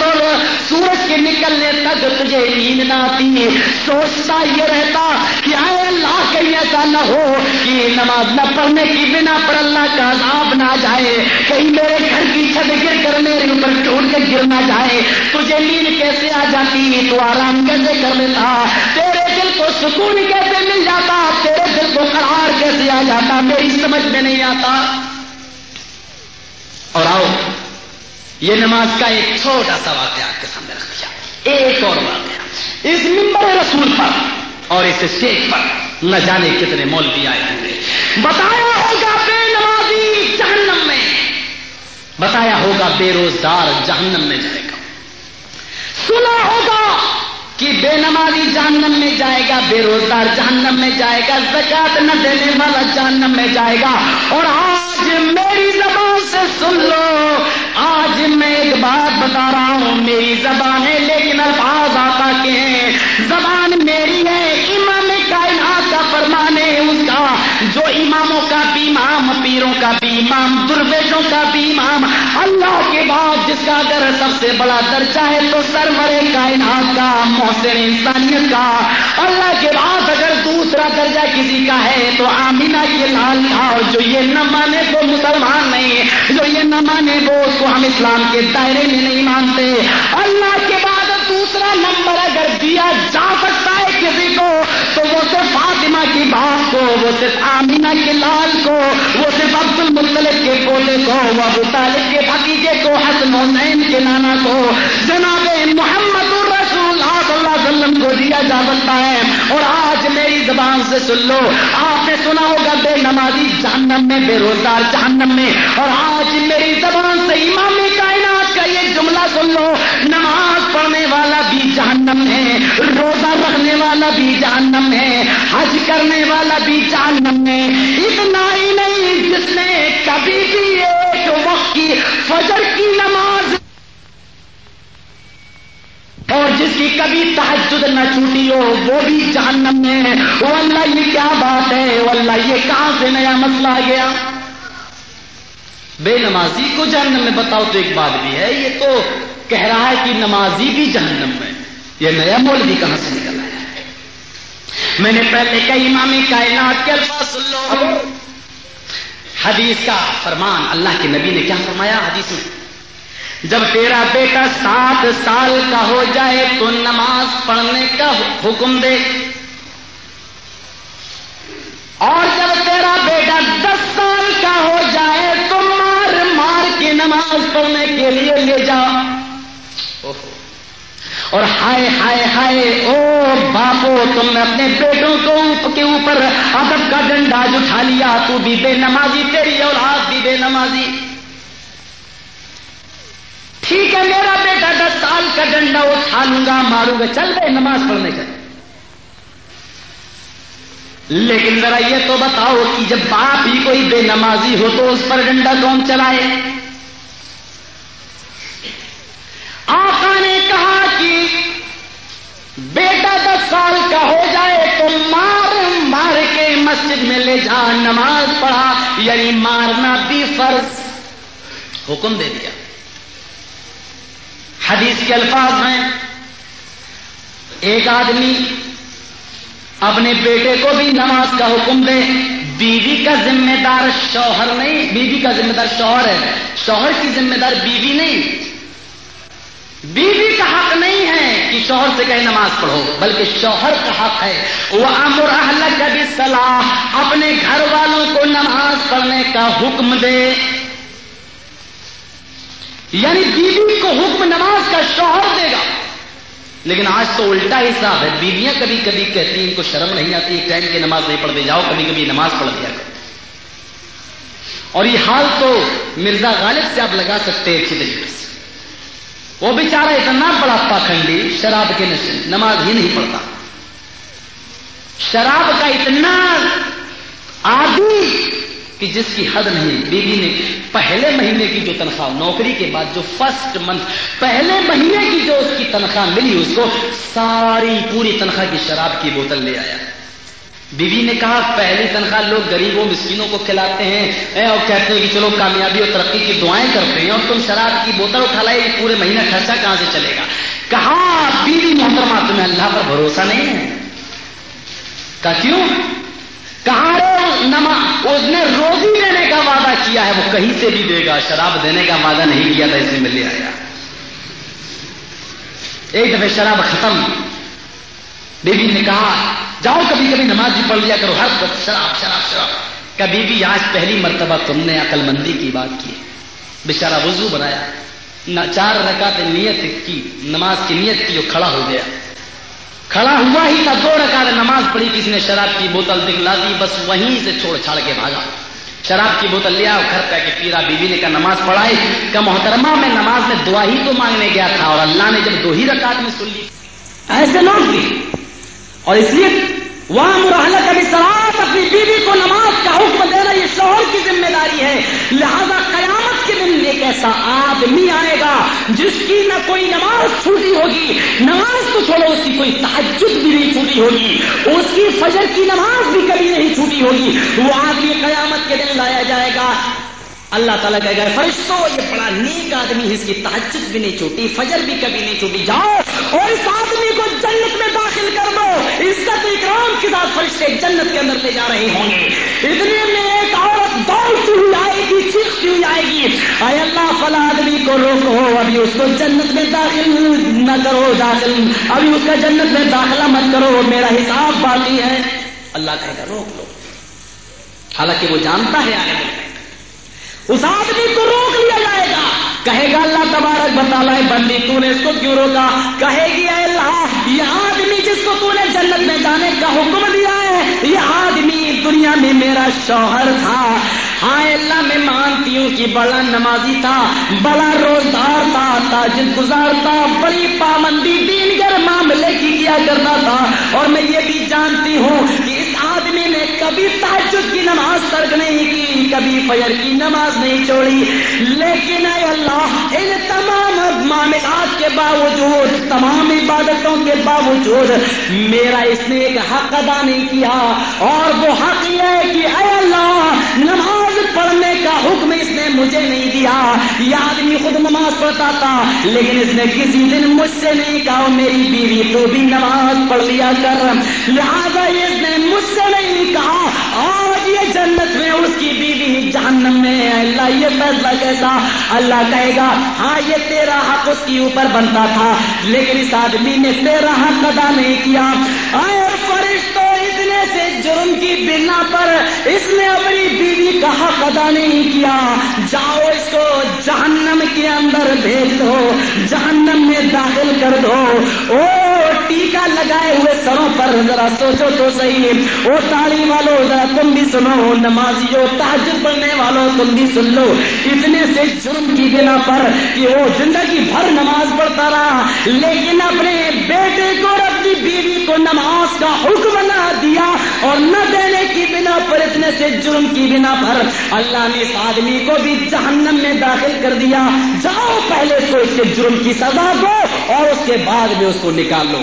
سورج کے نکلنے تک تجھے نیند نہ آتی۔ سوچتا یہ رہتا کہ آئے اللہ کہیں ایسا نہ ہو کہ نماز نہ پڑھنے کی بنا پر اللہ کا عذاب نہ جائے۔ کہیں میرے گھر کی چھت گر کر میرے اوپر ٹوٹ کے گر نہ جائے۔ تجھے تجھے نیند کیسے آ جاتی؟ تو آرام کیسے کر لیتا؟ تیرے دل کو سکون کیسے مل جاتا؟ تیرے دل کو قرار کیسے آ جاتا؟ میری سمجھ میں نہیں آتا۔ اور آؤ۔ یہ نماز کا ایک چھوٹا سا واقعہ آپ کے سامنے رکھ دیا۔ ایک اور واقعہ۔ اس ممبر رسول پر اور اس اسٹیج پر نہ جانے کتنے مولوی آئے ہوں گے۔ بتایا ہوگا بے نمازی جہنم میں۔ بتایا ہوگا بے روزگار جہنم میں جائے گا۔ سنا ہوگا کہ بے نمازی جہنم میں جائے گا، بے روزگار جہنم میں جائے گا زکات نہ دینے والا جہنم میں جائے گا۔ اور آج میری زبان سے سن لو آج میں ایک بات بتا رہا ہوں، میری زبان ہے، لیکن الفاظ آتا کے ہیں۔ زبان میری ہے، امام کائنات کا فرمان ہے اس کا۔ جو اماموں کا بھی امام، پیروں کا بھی امام، درویشوں کا بھی امام اللہ کے بعد جس کا اگر سب سے بڑا درجہ ہے تو سرور کائنات کا، محسن انسانیت کا۔ اللہ کے بعد اگر دوسرا درجہ کسی کا ہے تو آمینہ کے لال اور جو یہ نہ مانے وہ مسلمان نہیں جو یہ نہ مانے وہ اس کو ہم اسلام کے دائرے میں نہیں مانتے۔ اللہ کے بعد دوسرا نمبر اگر دیا جا سکتا کسی کو، تو وہ صرف فاطمہ کی بات کو، وہ صرف آمینہ کے لال کو، وہ صرف عبد المطلب کے پوتے کو، وہ ابو طالب کے بھتیجے کو، حسن حسین کے نانا کو۔ جناب محمد الرسول صلی اللہ علیہ وسلم کو دیا جا سکتا ہے۔ اور آج میری زبان سے سن لو، آپ نے سنا ہوگا بے نمازی جہنم میں، بے روزگار جہنم میں۔ اور آج میری زبان سے امام کائنات کا بھی جہنم ہے، حج کرنے والا بھی جہنم ہے۔ اتنا ہی نہیں جس نے کبھی بھی ایک وقت کی فجر کی نماز اور جس کی کبھی تحجد نہ چھوٹی ہو، وہ بھی جہنم میں ہے۔ وہ اللہ، یہ کیا بات ہے؟ وہ اللہ، یہ کہاں سے نیا مسئلہ آ گیا؟ بے نمازی کو جہنم میں بتاؤ تو ایک بات بھی ہے، یہ تو کہہ رہا ہے کہ نمازی بھی جہنم میں یہ نیا مول بھی کہاں سے نکل ہے؟ میں نے پہلے کئی امام کائنات کے الفاظ سن لو۔ حدیث کا فرمان اللہ کے نبی نے کیا فرمایا حدیث میں؟ جب تیرا بیٹا سات سال کا ہو جائے تو نماز پڑھنے کا حکم دے۔ اور جب تیرا بیٹا دس سال کا ہو جائے تو مار مار کے نماز پڑھنے کے لیے لے جا۔ اور ہائے ہائے ہائے، او باپو، تم نے اپنے بیٹوں کو کے اوپر ادب کا ڈنڈا اٹھا لیا، تو بھی بے نمازی، تیری اولاد بھی بے نمازی۔ ٹھیک ہے، میرا بیٹا دس سال کا ڈنڈا اٹھا لوں گا، ماروں گا، چل رہے نماز پڑھنے کا لیکن ذرا یہ تو بتاؤ کہ جب باپ ہی کوئی بے نمازی ہو تو اس پر ڈنڈا کون چلائے؟ آقا نے کہا کہ بیٹا دس سال کا ہو جائے تو مار مار کے مسجد میں لے جا، نماز پڑھا یعنی مارنا بھی فرض۔ حکم دے دیا۔ حدیث کے الفاظ ہیں۔ ایک آدمی اپنے بیٹے کو بھی نماز کا حکم دے۔ بیوی کا ذمہ دار شوہر نہیں، بیوی کا ذمہ دار شوہر ہے۔ شوہر کی ذمہ دار بیوی نہیں۔ بیوی کا حق نہیں ہے کہ شوہر سے کہیں نماز پڑھو، بلکہ شوہر کا حق ہے۔ وہ امر اہل کا بھی صلاح اپنے گھر والوں کو نماز پڑھنے کا حکم دے۔ یعنی بیوی کو حکم نماز کا شوہر دے گا۔ لیکن آج تو الٹا حساب ہے۔ بیویاں کبھی کبھی کہتی ہیں، ان کو شرم نہیں آتی ایک ٹائم کی نماز نہیں پڑھتے، جاؤ کبھی کبھی نماز پڑھ دیا اور یہ حال تو مرزا غالب سے آپ لگا سکتے ہیں اچھی طریقے سے۔ وہ بیچارہ اتنا بڑا پاکھنڈی شراب کے نشے نماز ہی نہیں پڑھتا۔ شراب کا اتنا آدمی کہ جس کی حد نہیں، بیوی نے پہلے مہینے کی جو تنخواہ، نوکری کے بعد جو فرسٹ منتھ پہلے مہینے کی جو اس کی تنخواہ ملی، اس کو ساری پوری تنخواہ کی شراب کی بوتل لے آیا۔ بیوی نے کہا پہلی تنخواہ لوگ غریبوں مسکینوں کو کھلاتے ہیں. اور کہتے ہیں کہ چلو کامیابی اور ترقی کی دعائیں کرتے ہیں اور تم شراب کی بوتل اٹھا لائے پورے مہینہ خرچہ کہاں سے چلے گا؟ کہا، بیوی محترمہ، تمہیں اللہ پر بھروسہ نہیں ہے؟ کہا، کیوں؟ کہاں نما، اس نے روزی دینے کا وعدہ کیا ہے، وہ کہیں سے بھی دے گا، شراب دینے کا وعدہ نہیں کیا تھا اسے میں لے آیا. ایک دفعہ شراب ختم بیوی نے کہا، جاؤ کبھی کبھی نماز بھی پڑھ لیا کرو، ہر وقت شراب شراب شراب. کبھی بھی آج پہلی مرتبہ تم نے عقل مندی کی بات کی بےچارا وضو بنایا، نہ چار رکعت نیت کی، نماز کی نیت کی، وہ کھڑا ہو گیا۔ کھڑا ہوا ہی تھا، دو رکعت نماز پڑھی، کسی نے شراب کی بوتل دکھلا دی، بس وہیں سے چھوڑ چھاڑ کے بھاگا۔ شراب کی بوتل لیا گھر پہ کے پیرا بیوی نے کہا، نماز پڑھائی؟ کا محترمہ، میں نماز میں دعا ہی تو مانگنے گیا تھا اور اللہ نے جب دو ہی رکعت میں سن لی ایسے لوگ بھی اور اس لیے وہاں مرحلہ کبھی سرات اپنی بیوی کو نماز کا حکم دینا یہ شوہر کی ذمہ داری ہے۔ لہذا قیامت کے دن ایک ایسا آدمی آئے گا جس کی نہ کوئی نماز چھوٹی ہوگی، نماز تو چھوڑو، اس کی کوئی تحجد بھی نہیں چھوٹی ہوگی، اس کی فجر کی نماز بھی کبھی نہیں چھوٹی ہوگی۔ وہ آدمی قیامت کے دن لایا جائے گا۔ اللہ تعالیٰ کہے گا فرشتوں یہ بڑا نیک آدمی اس کی تحجد بھی نہیں چھوٹی، فجر بھی کبھی نہیں چھوٹی جاؤ اور اس آدمی کو جنت میں داخل کر دو۔ عزت اکرام کے ساتھ فرشتے جنت کے اندر لے جا رہے ہوں گے۔ اتنے میں ایک عورت دوڑتی ہوئی آئے گی، چیختی ہوئی آئے گی۔ اے اللہ فلا آدمی کو روکو، ابھی اس کو جنت میں داخل نہ کرو، داخل، ابھی اس کا جنت میں داخلہ مت کرو، میرا حساب باقی ہے۔ اللہ کہے گا، روک لو۔ حالانکہ وہ جانتا ہے آگے۔ اس آدمی کو روک لیا جائے گا۔ کہے گا اللہ تبارک بتا ہے بندی، تو نے اس کو کیوں روکا؟ کہے گی، اے اللہ، یہ آدمی جس کو تو نے جنت میں جانے کا حکم دیا ہے، یہ آدمی دنیا میں میرا شوہر تھا۔ ہاں اللہ میں مانتی ہوں کہ بڑا نمازی تھا، بڑا روزدار تھا تاجد گزار تھا، بڑی پابندی دین گر معاملے کی کیا کرتا تھا۔ اور میں یہ بھی جانتی ہوں کہ اس آدمی نے کبھی تاجد کی نماز ترک نہیں کی، کبھی فجر کی نماز نہیں چھوڑی۔ لیکن اے اللہ، ان تمام معاملات کے باوجود، تمام عبادتوں کے باوجود، میرا اس نے ایک حق ادا نہیں کیا۔ اور وہ حق یہ ہے کہ اے اللہ، نماز پڑھنے کا حکم اس نے مجھے نہیں دیا۔ یہ آدمی خود نماز پڑھتا تھا، لیکن اس نے کسی دن مجھ سے نہیں کہا میری بیوی تو بھی نماز پڑھ لیا کر۔ لہٰذا اس نے مجھ سے نہیں کہا۔ اور یہ جنت میں اس کی بیوی جہنم میں اللہ یہ فیصلہ کہتا اللہ کہے گا ہاں یہ تیرا حق اس کے اوپر بنتا تھا، لیکن اس آدمی نے تیرا حق ادا نہیں کیا۔ اور فرشتوں اتنے سے جرم کی بنا پر اس نے اپنی بیوی کا حق ادا نہیں کیا۔ جاؤ اس کو جہنم کے اندر بھیج دو، جہنم میں داخل کر دو۔ او ٹیکا لگائے ہوئے سروں پر ذرا سوچو تو صحیح۔ او تاڑی والو، ذرا تم بھی سنو۔ نمازیو تاجر پڑھنے والوں تم بھی سن لو۔ اتنے سے جرم کی بنا پر کہ وہ زندگی بھر نماز پڑھتا رہا، لیکن اپنے بیٹے کو اور کی بیوی کو نماز کا حکم نہ دیا اور نہ دینے کی بنا پر اتنے سے جرم کی بنا پر اللہ نے اس آدمی کو بھی جہنم میں داخل کر دیا۔ جاؤ پہلے تو اس کے جرم کی سزا دو اور اس کے بعد میں اس کو نکالو۔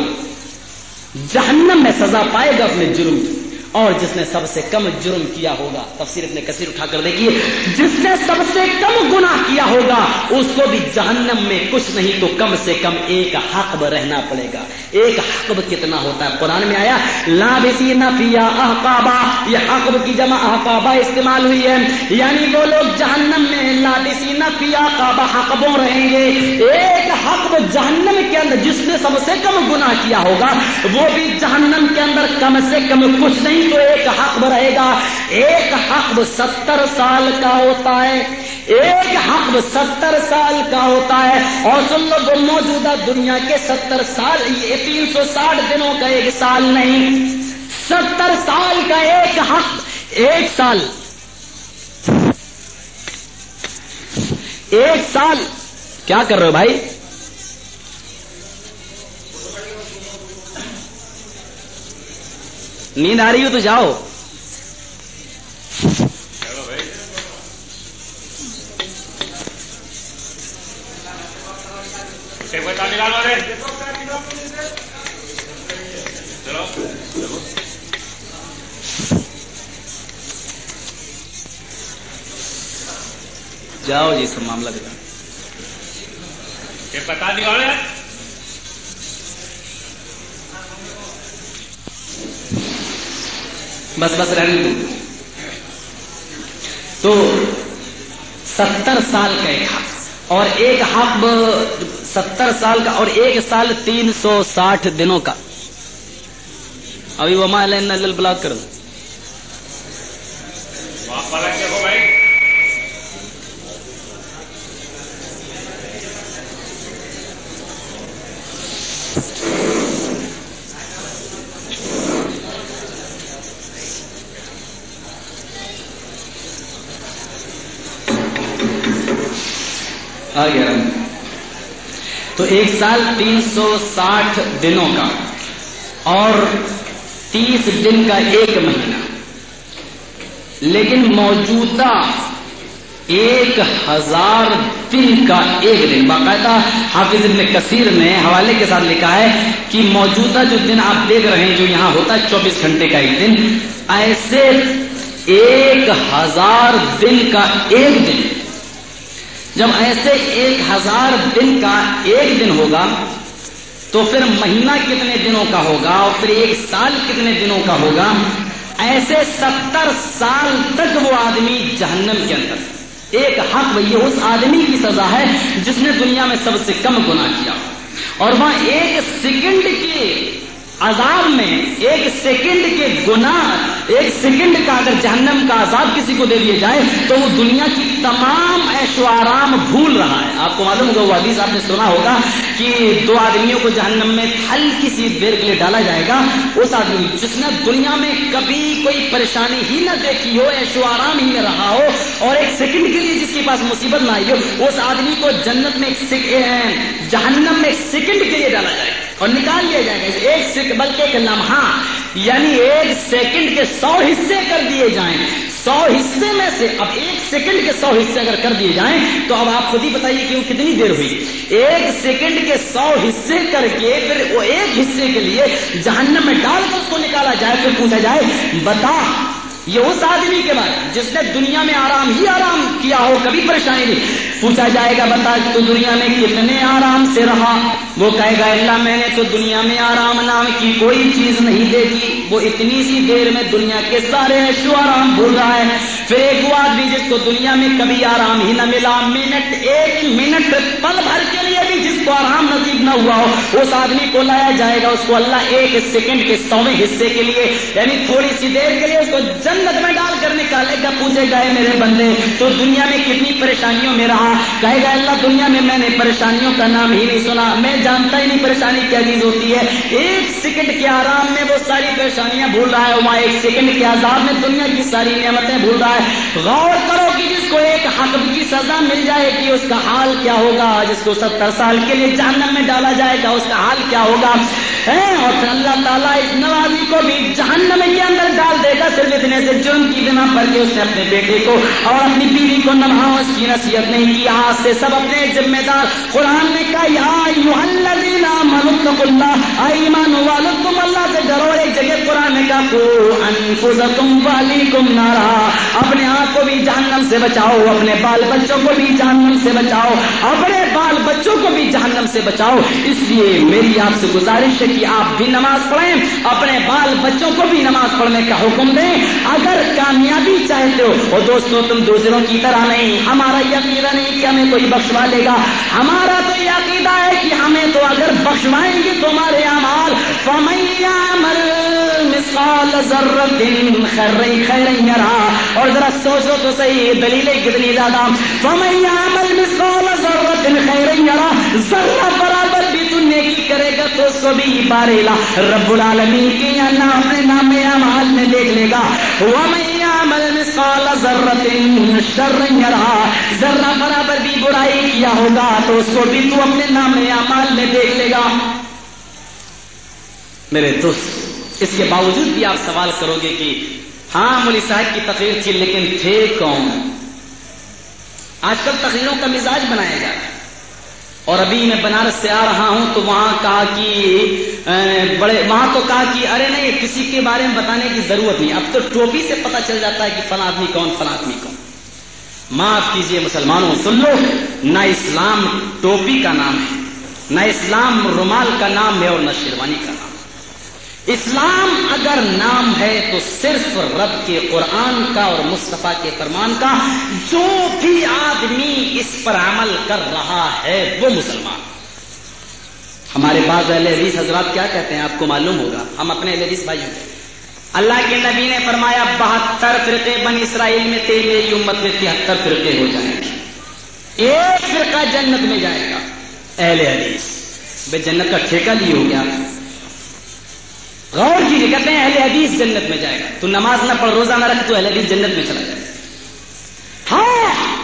جہنم میں سزا پائے گا اپنے جرم کی۔ اور جس نے سب سے کم جرم کیا ہوگا، تفسیر ابن کثیر اٹھا کر دیکھیے، جس نے سب سے کم گناہ کیا ہوگا، اس کو بھی جہنم میں کچھ نہیں تو کم سے کم ایک حقب رہنا پڑے گا۔ ایک حقب کتنا ہوتا ہے؟ قرآن میں آیا لابسی نفیا احقابا یہ حقب کی جمع احقابا استعمال ہوئی ہے۔ یعنی وہ لوگ جہنم میں لابسی نفیا کعبہ حقبوں رہیں گے۔ ایک حقب جہنم کے اندر جس نے سب سے کم گناہ کیا ہوگا، وہ بھی جہنم کے اندر کم سے کم کچھ نہیں تو ایک حق رہے گا۔ ایک حق ستر سال کا ہوتا ہے۔ ایک حق ستر سال کا ہوتا ہے۔ اور سن لو موجودہ دنیا کے ستر سال، یہ تین سو ساٹھ دنوں کا ایک سال نہیں۔ ستر سال کا ایک حق، ایک سال۔ ایک سال۔ کیا کر رہے ہو بھائی؟ نیند آ رہی ہو تو جاؤ۔ جاؤ جی سب معاملہ دکھا بتا دیا بس بس رہنے دو تو ستر سال کا ایک حق، اور ایک حب ستر سال کا، اور ایک سال تین سو ساٹھ دنوں کا۔ ابھی وہ لین بلاک کر دوں آ گیا تو ایک سال تین سو ساٹھ دنوں کا اور تیس دن کا ایک مہینہ۔ لیکن موجودہ ایک ہزار دن کا ایک دن۔ باقاعدہ حافظ ابن کثیر نے حوالے کے ساتھ لکھا ہے کہ موجودہ جو دن آپ دیکھ رہے ہیں، جو یہاں ہوتا ہے، چوبیس گھنٹے کا ایک دن۔ ایسے ایک ہزار دن کا ایک دن۔ جب ایسے ایک ہزار دن کا ایک دن ہوگا، تو پھر مہینہ کتنے دنوں کا ہوگا اور پھر ایک سال کتنے دنوں کا ہوگا؟ ایسے ستر سال تک وہ آدمی جہنم کے اندر ایک حق یہ اس آدمی کی سزا ہے جس نے دنیا میں سب سے کم گنا کیا۔ اور وہاں ایک سیکنڈ کی عذاب میں، ایک سیکنڈ کے گنا ایک سیکنڈ کا اگر جہنم کا عذاب کسی کو دے دیا جائے تو وہ دنیا کی تمام ایش و آرام بھول رہا ہے۔ آپ کو معلوم ہوگا وہ حدیث آپ نے سنا ہوگا کہ دو آدمیوں کو جہنم میں ہلکی سی دیر کے لیے ڈالا جائے گا۔ اس آدمی جس نے دنیا میں کبھی کوئی پریشانی ہی نہ دیکھی ہو ایش و آرام ہی میں رہا ہو، اور ایک سیکنڈ کے لیے جس کے پاس مصیبت نہ آئی ہو، اس آدمی کو جنت میں جہنم میں ایک سیکنڈ کے لیے ڈالا جائے گا۔ اور نکال لیا جائے گا۔ ایک سیکنڈ، بلکہ ایک لمحہ ہاں، یعنی ایک سیکنڈ کے سو حصے کر دیے جائیں۔ سو حصے میں سے اب ایک سیکنڈ کے سو حصے اگر کر دیے جائیں، تو اب آپ خود ہی بتائیے کہ وہ کتنی دیر ہوئی۔ ایک سیکنڈ کے سو حصے کر کے پھر وہ ایک حصے کے لیے جہنم میں ڈال کر اس کو نکالا جائے، پھر پوچھا جائے، بتا یہ اس آدمی کے بارے جس نے دنیا میں آرام ہی آرام کیا ہو، کبھی پریشانی نہیں۔ پوچھا جائے گا، بتا تو دنیا میں کتنے آرام سے رہا۔ وہ کہے گا، اللہ میں نے تو دنیا میں آرام نام کی کوئی چیز نہیں دیکھی۔ وہ اتنی سی دیر میں دنیا کے سارے ایشو آرام بھول رہا ہے۔ پھر ایک وہ آدمی جس کو دنیا میں کبھی آرام ہی نہ ملا، منٹ، ایک منٹ پل بھر کے لیے بھی جس کو آرام نصیب نہ ہوا ہو، اس آدمی کو لایا جائے گا۔ اس کو اللہ ایک سیکنڈ کے سویں حصے کے لیے یعنی تھوڑی سی دیر کے لیے اس کو جنت میں ڈال کر نکالے گا، پوچھے گئے میرے بندے، تو دنیا میں کتنی پریشانیوں میں رہا؟ کہے گا، اللہ، دنیا میں میں نے پریشانیوں کا نام ہی نہیں سنا۔ میں جانتا ہی نہیں پریشانی کیا چیز ہوتی ہے۔ ایک سیکنڈ کے آرام میں وہ ساری پریشانیاں بھول رہا ہے۔ وہاں ایک سیکنڈ کے آزاد میں دنیا کی ساری نعمتیں بھول رہا ہے۔ غور کرو کہ جس کو ایک حق کی سزا مل جائے گی، اس کا حال کیا ہوگا؟ جس کو ستر سال کے لیے جہنم میں ڈالا جائے گا، اس کا حال کیا ہوگا؟ اور اللہ تعالیٰ اس نوازی کو بھی گا صرف اتنے سے جرم کی بنا پر کے اس نے اپنے بیٹے کو اور اپنی بیوی کو نماؤ اس کی نصیحت نہیں کی۔ آج سے سب اپنے ذمہ دار۔ قرآن نے کہا، یا ملک اللہ۔ ایمان والد تم اللہ سے ڈرو۔ ایک جگہ قرآن نے کہا کو انفسکم والیکم نارا۔ اپنے آپ کو بھی جہنم سے بچاؤ۔ اپنے بال بچوں کو بھی جہنم سے بچاؤ۔ اپنے بال بچوں کو بھی جہنم سے بچاؤ۔ اس لیے میری آپ سے گزارش ہے کہ آپ بھی نماز پڑھیں۔ اپنے بال بچوں کو بھی نماز پڑھنے کا حکم دیں۔ اگر کامیابی چاہتے ہو اور دوستوں تم دوسروں کی طرح نہیں، ہمارا یہ عقیدہ نہیں کہ ہمیں کوئی بخشوا لے گا۔ ہمارا تو یہ عقیدہ ہے کہ ہمیں تو اگر بخشوائیں گے تمہارے امال فمیا مر مثال ضرورت خیر خیر رہا اور ذرا سوچو تو صحیح، دلیلیں کتنی زیادہ۔ فمیا مل مثال ضرورت خیر رہا ذرا برابر بھی نیکی کرے گا تو اس کو بھی بارے رب العالمین کی یا نہ اپنے نام امال میں دیکھ لے گا۔ ذرا برابر بھی برائی کیا ہوگا تو اس کو بھی تو اپنے نام امال میں دیکھ لے گا۔ میرے دوست، اس کے باوجود بھی آپ سوال کرو گے کہ ہاں ملی صاحب کی تقریر تھی، لیکن تھے کون؟ آج کل تقریروں کا مزاج بنایا جا رہا ہے۔ اور ابھی میں بنارس سے آ رہا ہوں تو وہاں کہا کہ بڑے، وہاں تو کہا کہ، ارے نہیں، کسی کے بارے میں بتانے کی ضرورت نہیں۔ اب تو ٹوپی سے پتہ چل جاتا ہے کہ فلاں آدمی کون، فلاں آدمی کون۔ معاف کیجیے مسلمانوں، سن لو، نہ اسلام ٹوپی کا نام ہے، نہ اسلام رومال کا نام ہے اور نہ شیروانی کا نام اسلام اگر نام ہے تو صرف رب کے قرآن کا اور مصطفیٰ کے فرمان کا۔ جو بھی آدمی اس پر عمل کر رہا ہے وہ مسلمان۔ ہمارے بعض اہل حدیث حضرات کیا کہتے ہیں آپ کو معلوم ہوگا؟ ہم اپنے اہل حدیث بھائیوں کے۔ اللہ کے نبی نے فرمایا، بہتر فرقے بن اسرائیل میں تھے میری امت میں تہتر فرقے ہو جائیں گے۔ ایک فرقہ جنت میں جائے گا۔ اہل حدیث، بے جنت کا ٹھیکہ لیے ہو گیا۔ غور کیجیے کہتے ہیں اہل حدیث جنت میں جائے گا۔ تو نماز نہ پڑھ، روزہ نہ رکھ، تو اہل حدیث جنت میں چلا جائے ہاں!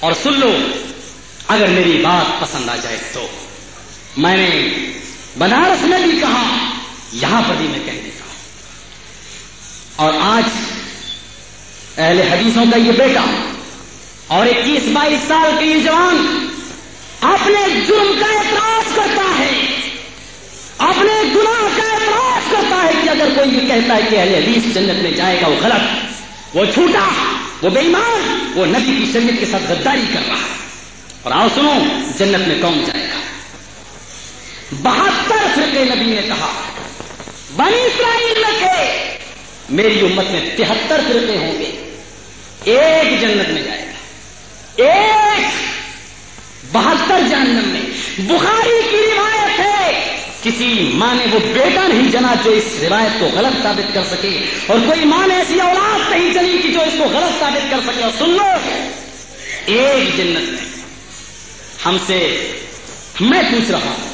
اور سن لو، اگر میری بات پسند آ جائے تو۔ میں نے بنارس میں بھی کہا، یہاں پر بھی میں کہہ دیتا ہوں اور آج اہل حدیثوں کا یہ بیٹا اور اکیس بائیس سال کے یہ جوان اپنے جرم کا اعتراض کرتا ہے۔ اپنے گناہ کا اعتراض کرتا ہے کہ اگر کوئی یہ کہتا ہے کہ اہل حدیث جنت میں جائے گا وہ غلط، وہ چھوٹا وہ بے ایمان، وہ نبی کی شریعت کے ساتھ غداری کر رہا ہے۔ اور آؤ سنو، جنت میں کون جائے گا؟ بہتر فرقے نبی نے کہا، بنی اسرائیل میں تھے۔ میری امت میں تہتر فرقے ہوں گے۔ ایک جنت میں جائے گا۔ ایک بہتر جہنم میں۔ بخاری کی روایت ہے کسی ماں نے وہ بیٹا نہیں جنا جو اس روایت کو غلط ثابت کر سکے اور کوئی ماں نے ایسی اولاد نہیں چلی کہ جو اس کو غلط ثابت کر سکے اور سن لو، ایک جنت میں ہم سے، میں پوچھ رہا ہوں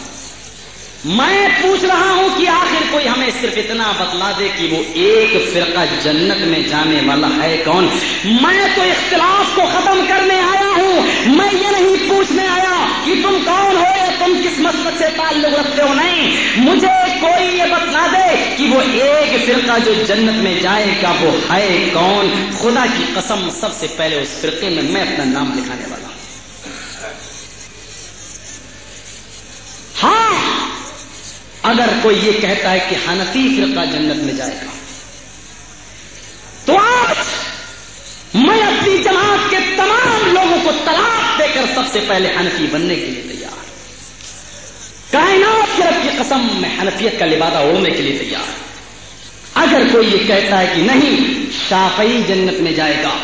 میں پوچھ رہا ہوں کہ آخر کوئی ہمیں صرف اتنا بتلا دے کہ وہ ایک فرقہ جنت میں جانے والا ہے کون؟ میں تو اختلاف کو ختم کرنے آیا ہوں۔ میں یہ نہیں پوچھنے آیا کہ تم کون ہو یا تم کس مسلک سے تعلق رکھتے ہو۔ نہیں، مجھے کوئی یہ بتلا دے کہ وہ ایک فرقہ جو جنت میں جائے گا وہ ہے کون؟ خدا کی قسم، سب سے پہلے اس فرقے میں میں اپنا نام لکھانے والا ہوں ہاں اگر کوئی یہ کہتا ہے کہ حنفی فرقہ جنت میں جائے گا، تو آج میں اپنی جماعت کے تمام لوگوں کو طلاق دے کر سب سے پہلے حنفی بننے کے لیے تیار۔ کائنات کے رب کی قسم میں حنفیت کا لبادہ اوڑھنے کے لیے تیار۔ اگر کوئی یہ کہتا ہے کہ نہیں، شافعی جنت میں جائے گا،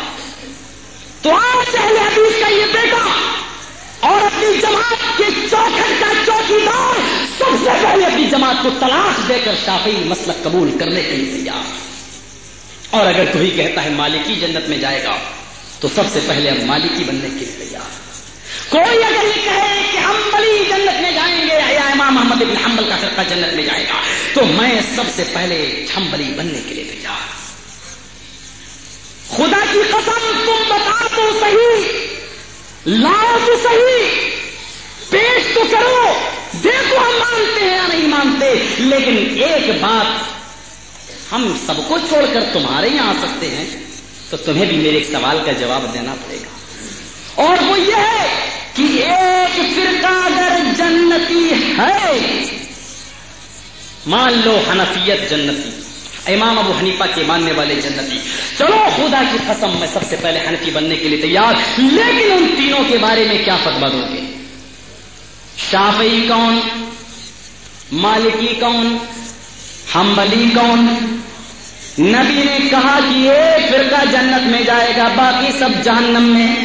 تو آج پہلے حدیث کا یہ بیٹا اور اپنی جماعت کے چوکھٹ کا چوکی دار سب سے پہلے اپنی جماعت کو تلاش دے کر شافی مسلک قبول کرنے کے لیے تیار۔ اور اگر کوئی کہتا ہے مالکی جنت میں جائے گا، تو سب سے پہلے ہم مالکی بننے کے لیے تیار۔ کوئی اگر یہ کہے کہ ہم بلی جنت میں جائیں گے، یا امام محمد ابن حنبل کا فرقہ جنت میں جائے گا، تو میں سب سے پہلے ہم بلی بننے کے لیے تیار۔ خدا کی قسم، تم بتا تو صحیح لاؤ تو صحیح۔ پیش تو کرو۔ دیکھو ہم مانتے ہیں یا نہیں مانتے۔ لیکن ایک بات، ہم سب کو چھوڑ کر تمہارے یہاں آ سکتے ہیں، تو تمہیں بھی میرے ایک سوال کا جواب دینا پڑے گا۔ اور وہ یہ ہے کہ ایک فرقہ اگر جنتی ہے، مان لو حنفیت جنتی۔ امام ابو حنیفہ کے ماننے والے جنتی۔ چلو، خدا کی قسم، میں سب سے پہلے حنفی بننے کے لیے تیار۔ لیکن ان تینوں کے بارے میں کیا فتوا دو گے؟ شافعی کون؟ مالکی کون؟ ہمبلی کون؟ نبی نے کہا کہ ایک فرقہ جنت میں جائے گا، باقی سب جہنم میں۔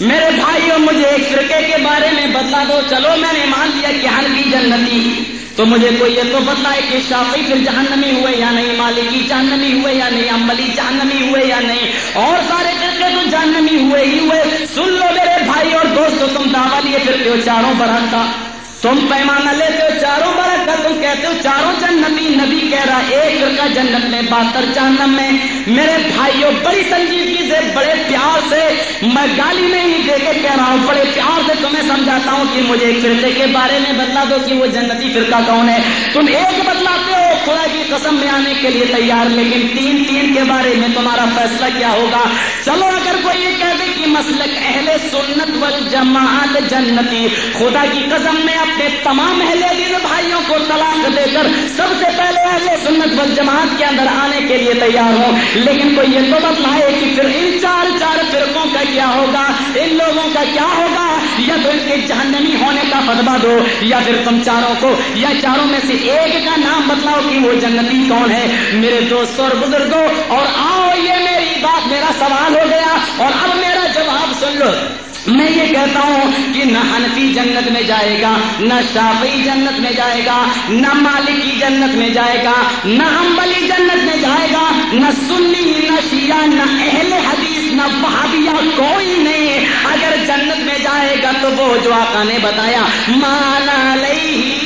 میرے بھائیوں، مجھے ایک فرقے کے بارے میں بتلا دو۔ چلو، میں نے مان لیا کہ ہنفی جنتی۔ تو مجھے کوئی یہ تو بتائے کہ شافی پھر جہنمی ہوئے یا نہیں؟ مالکی جہنمی ہوئے یا نہیں؟ امبلی جہنمی ہوئے یا نہیں؟ اور سارے فرقے تو جہنمی ہوئے ہی ہوئے۔ سن لو میرے بھائی اور دوستو تم دعویٰ لیے پھرتے ہو چاروں برہن کا تم پیمانہ لیتے ہو چاروں برت اگر تم کہتے ہو، چاروں جنتی نبی کہہ رہا، ایک فرقہ جنت میں بہتر جہنم میں۔ میرے بھائیوں، بڑی سنجیدگی سے، بڑے پیار سے میں گالی نہیں دے کے کہہ رہا ہوں، بڑے پیار سے تمہیں سمجھاتا ہوں کہ مجھے ایک فرقے کے بارے میں بتلا دو کہ وہ جنتی فرقہ کون ہے۔ تم ایک بتلاتے ہو خدا کی قسم میں آنے کے لیے تیار، لیکن تین تین کے بارے میں تمہارا فیصلہ کیا ہوگا؟ چلو، اگر کوئی یہ کہہ دے کہ مسلک اہل سنت والجماعت جنتی، خدا کی قسم میں اپنے تمام اہل دین بھائیوں کو طلاق دے کر سب سے پہلے اہل سنت والجماعت کے اندر آنے کے لیے تیار ہو لیکن کوئی یہ تو بتلائے کہ پھر ان چار چار فرقوں کا کیا ہوگا؟ ان لوگوں کا کیا ہوگا؟ یا تو ان کے جہنمی ہونے کا فتوا دو، یا پھر تم چاروں کو، یا چاروں میں سے ایک کا نام بتلاؤ کہ وہ جنتی کون ہے؟ میرے دوستوں اور بزرگوں، اور آؤ، یہ میری بات، میرا سوال ہو گیا، اور اب میرا جواب سن لو۔ میں یہ کہتا ہوں کہ نہ حنفی جنت میں جائے گا، نہ شافی جنت میں جائے گا، نہ مالکی جنت میں جائے گا، نہ امبلی جنت میں جائے گا، نہ سنی، نہ شیعہ، نہ اہل حدیث، نہ بہادیا کوئی نہیں۔ اگر جنت میں جائے گا تو وہ جو آقا نے بتایا، مالا لئی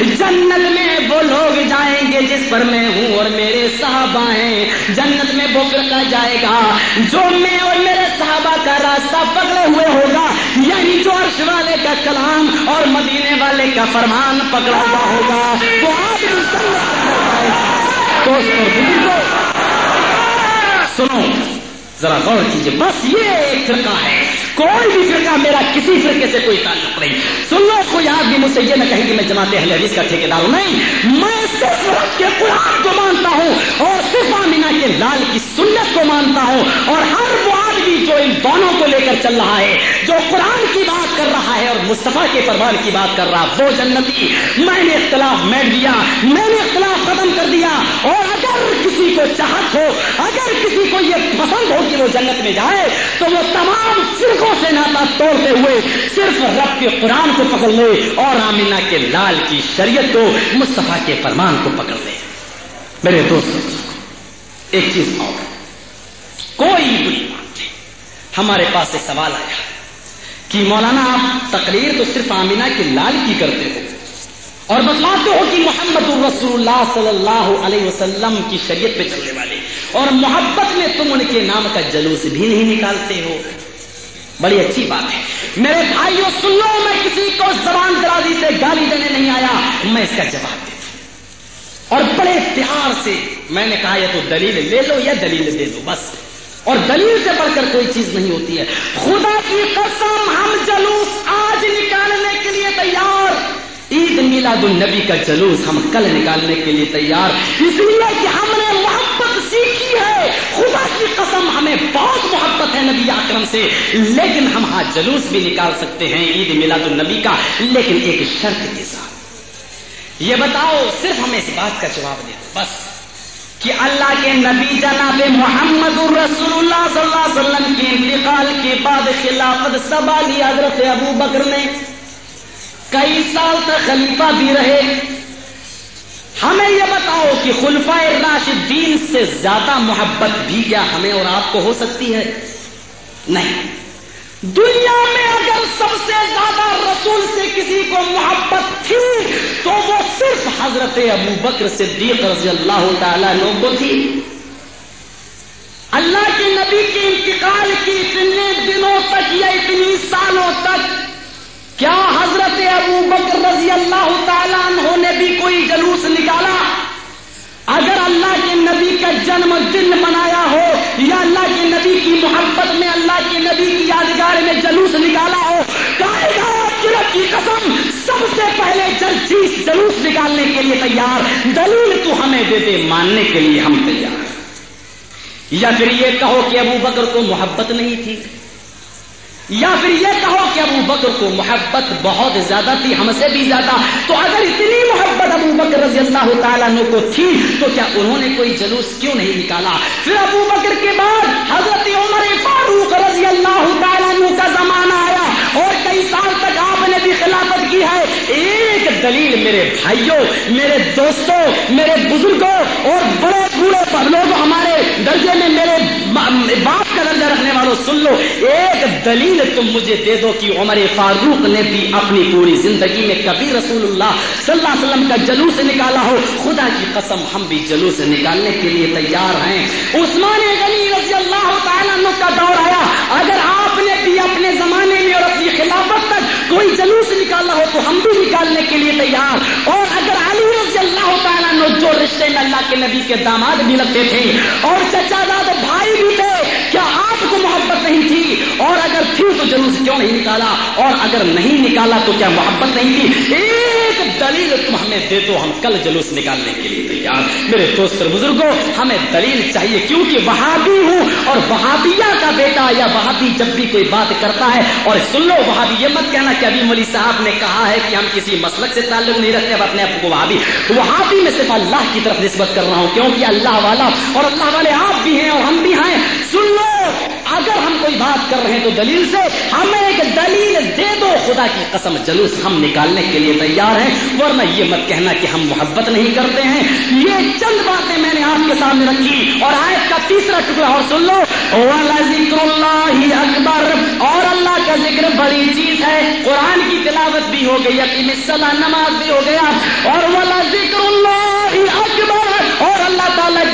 جنت میں وہ لوگ جائیں گے جس پر میں ہوں اور میرے صحابہ ہیں۔ جنت میں وہ فرقہ جائے گا جو میں اور میرے صحابہ کا راستہ پکڑے ہوئے ہوگا یعنی جو عرش والے کا کلام اور مدینے والے کا فرمان پکڑا ہوا ہوگا۔ وہ آپ سنو۔ ذرا غور کیجیے بس یہ ایک فرقہ ہے۔ کوئی بھی فرقہ میرا کسی فرقے سے کوئی تعلق نہیں۔ سن لو کوئی آدمی مجھ سے یہ نہ کہیں کہ میں جماعت اہل حدیث کا ٹھیکیدار ہوں۔ نہیں، میں صرف رب کے قرآن کو مانتا ہوں اور صرف آمینہ کے لال کی سنت کو مانتا ہوں اور ہر وہ جو ان دونوں کو لے کر چل رہا ہے، جو قرآن کی بات کر رہا ہے اور مصطفیٰ کے پروان کی بات کر رہا، وہ جنتی، میں نے اختلاف میٹ دیا، میں نے اختلاف ختم کر دیا، اور اگر کسی کو چاہت ہو، اگر کسی کو یہ پسند ہو کہ وہ جنت میں جائے، تو وہ تمام فرقوں سے ناتا توڑتے ہوئے صرف رب کے قرآن کو پکڑ لے اور آمینہ کے لال کی شریعت کو، مصطفیٰ کے فرمان کو پکڑ لے۔ میرے دوست ایک چیز اور، کوئی بری بات ہمارے پاس ایک سوال آیا کہ مولانا، آپ تقریر تو صرف آمینہ کے لال کی کرتے ہو اور بتلاتے ہو کہ محمد الرسول اللہ صلی اللہ علیہ وسلم کی شریعت پہ چلنے والے اور محبت میں تم ان کے نام کا جلوس بھی نہیں نکالتے ہو۔ بڑی اچھی بات ہے۔ میرے بھائیوں سن لو میں کسی کو زبان درازی سے گالی دینے نہیں آیا۔ میں اس کا جواب دیتا اور بڑے پیار سے میں نے کہا، یہ تو دلیل لے لو یا دلیل دے دو، بس۔ اور دلیل سے بڑھ کر کوئی چیز نہیں ہوتی ہے۔ خدا کی قسم، ہم جلوس آج نکالنے کے لیے تیار۔ عید میلاد النبی کا جلوس ہم کل نکالنے کے لیے تیار۔ اس لیے کہ ہم نے محبت سیکھی ہے۔ خدا کی قسم، ہمیں بہت محبت ہے نبی اکرم سے۔ لیکن ہم ہاں جلوس بھی نکال سکتے ہیں عید میلاد النبی کا، لیکن ایک شرط کے ساتھ۔ یہ بتاؤ، صرف ہمیں اس بات کا جواب دے دو، بس۔ کہ اللہ کے نبی جناب محمد الرسول اللہ صلی اللہ علیہ وسلم کے انتقال کے بعد خلافت سبالی حضرت ابو بکر نے کئی سال تک خلیفہ بھی رہے۔ ہمیں یہ بتاؤ کہ خلفا راشدین سے زیادہ محبت بھی کیا ہمیں اور آپ کو ہو سکتی ہے؟ نہیں۔ دنیا میں اگر سب سے زیادہ رسول سے کسی کو محبت تھی، تو وہ صرف حضرت ابو بکر صدیق رضی اللہ تعالیٰ کو تھی۔ اللہ کے نبی کے انتقال کی اتنے دنوں تک یا اتنی سالوں تک کیا حضرت ابو بکر رضی اللہ تعالیٰ عنہ نے بھی کوئی جلوس نکالا؟ اگر اللہ کے نبی کا جنم دن منایا ہو یا اللہ کے نبی کی محبت میں اللہ کے نبی کی یادگار میں جلوس نکالا ہو کی قسم، سب سے پہلے جل چیز جلوس نکالنے کے لیے تیار۔ دلیل تو ہمیں دے دے، ماننے کے لیے ہم تیار۔ یا پھر یہ کہو کہ ابو بکر کو محبت نہیں تھی۔ یا پھر یہ کہو کہ ابو بکر کو محبت بہت زیادہ تھی، ہم سے بھی زیادہ۔ تو اگر اتنی محبت ابو بکر رضی اللہ تعالیٰ عنہ کو تھی، تو کیا انہوں نے کوئی جلوس کیوں نہیں نکالا؟ پھر ابو بکر کے بعد حضرت عمر فاروق رضی اللہ تعالیٰ عنہ کا زمانہ ہے ایک دلیل میرے بھائیوں، میرے دوستوں، میرے بزرگوں اور بڑے بوڑھے لوگ ہمارے درجے میں میرے باپ کا درجہ رکھنے والوں، سن لو، ایک دلیل تم مجھے دے دو کہ عمر فاروق نے بھی اپنی پوری زندگی میں کبھی رسول اللہ صلی اللہ علیہ وسلم کا جلوس نکالا ہو۔ خدا کی قسم، ہم بھی جلوس نکالنے کے لیے تیار ہیں۔ عثمان غنی رضی اللہ تعالیٰ کا دور آیا۔ اگر آپ نے بھی اپنے زمانے میں اور اپنی خلافت تک کوئی جلوس نکالنا ہو تو ہم بھی نکالنے کے لیے تیار۔ اور اگر علی رضی اللہ تعالیٰ نے جو رشتے میں اللہ کے نبی کے داماد بھی لگتے تھے اور چچا داد بھائی بھی تھے، کیا آپ کو محبت نہیں تھی اور اگر تھی تو جلوس کیوں نہیں نکالا؟ اور اگر نہیں نکالا تو کیا محبت نہیں تھی؟ ایک دلیل تم ہمیں دے دو ہم کل جلوس نکالنے کے لیے تیار۔ میرے دوست بزرگوں، ہمیں دلیل چاہیے کیونکہ وہابی ہوں اور وہابیا کا بیٹا یا وہابی جب بھی کوئی بات کرتا ہے، اور سن لو وہابی، یہ مت کہنا کہ ابھی ملی صاحب نے کہا ہے کہ ہم کسی مسلک سے تعلق نہیں رکھتے، اب اپنے آپ کو وہابی۔ وہابی میں صرف اللہ کی طرف نسبت کر رہا ہوں، کیونکہ اللہ والا اور اللہ والے آپ بھی ہیں اور ہم بھی ہیں۔ سن لو! اگر ہم کوئی بات کر رہے ہیں تو دلیل سے ہمیں ایک دلیل دے دو، خدا کی قسم جلوس ہم نکالنے کے لیے تیار ہیں، ورنہ یہ مت کہنا کہ ہم محبت نہیں کرتے ہیں۔ یہ چند باتیں میں نے آپ کے سامنے رکھی اور آیت کا تیسرا ٹکڑا اور سن لو۔ ذکر اللہ اکبر اور اللہ کا ذکر بڑی چیز ہے۔ قرآن کی تلاوت بھی ہو گئی یقین نماز بھی ہو گیا اور والا ذکر اللہ اکبر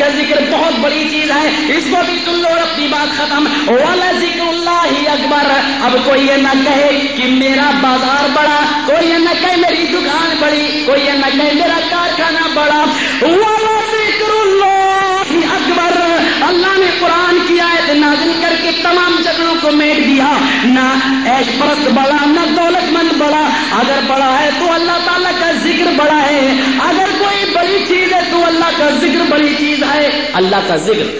کا ذکر بہت بڑی چیز ہے، اس کو بھی سن لو اور اپنی بات ختم۔ والا ذکر اللہ ہی اکبر۔ اب کوئی یہ نہ کہے کہ میرا بازار بڑا، کوئی یہ نہ کہے میری دکان بڑی، کوئی یہ نہ کہے میرا کارخانہ بڑا۔ والا ذکر اللہ ہی اکبر۔ اللہ نے قرآن کی آیت نازل کر کے تمام جگہوں کو میٹ دیا۔ نہ ایش پرست بڑا، نہ دولت مند بڑا۔ اگر بڑا ہے تو اللہ تعالیٰ کا ذکر بڑا ہے۔ اگر بڑی چیز ہے، تو اللہ کا ذکر بڑی چیز ہے۔ اللہ کا ذکر،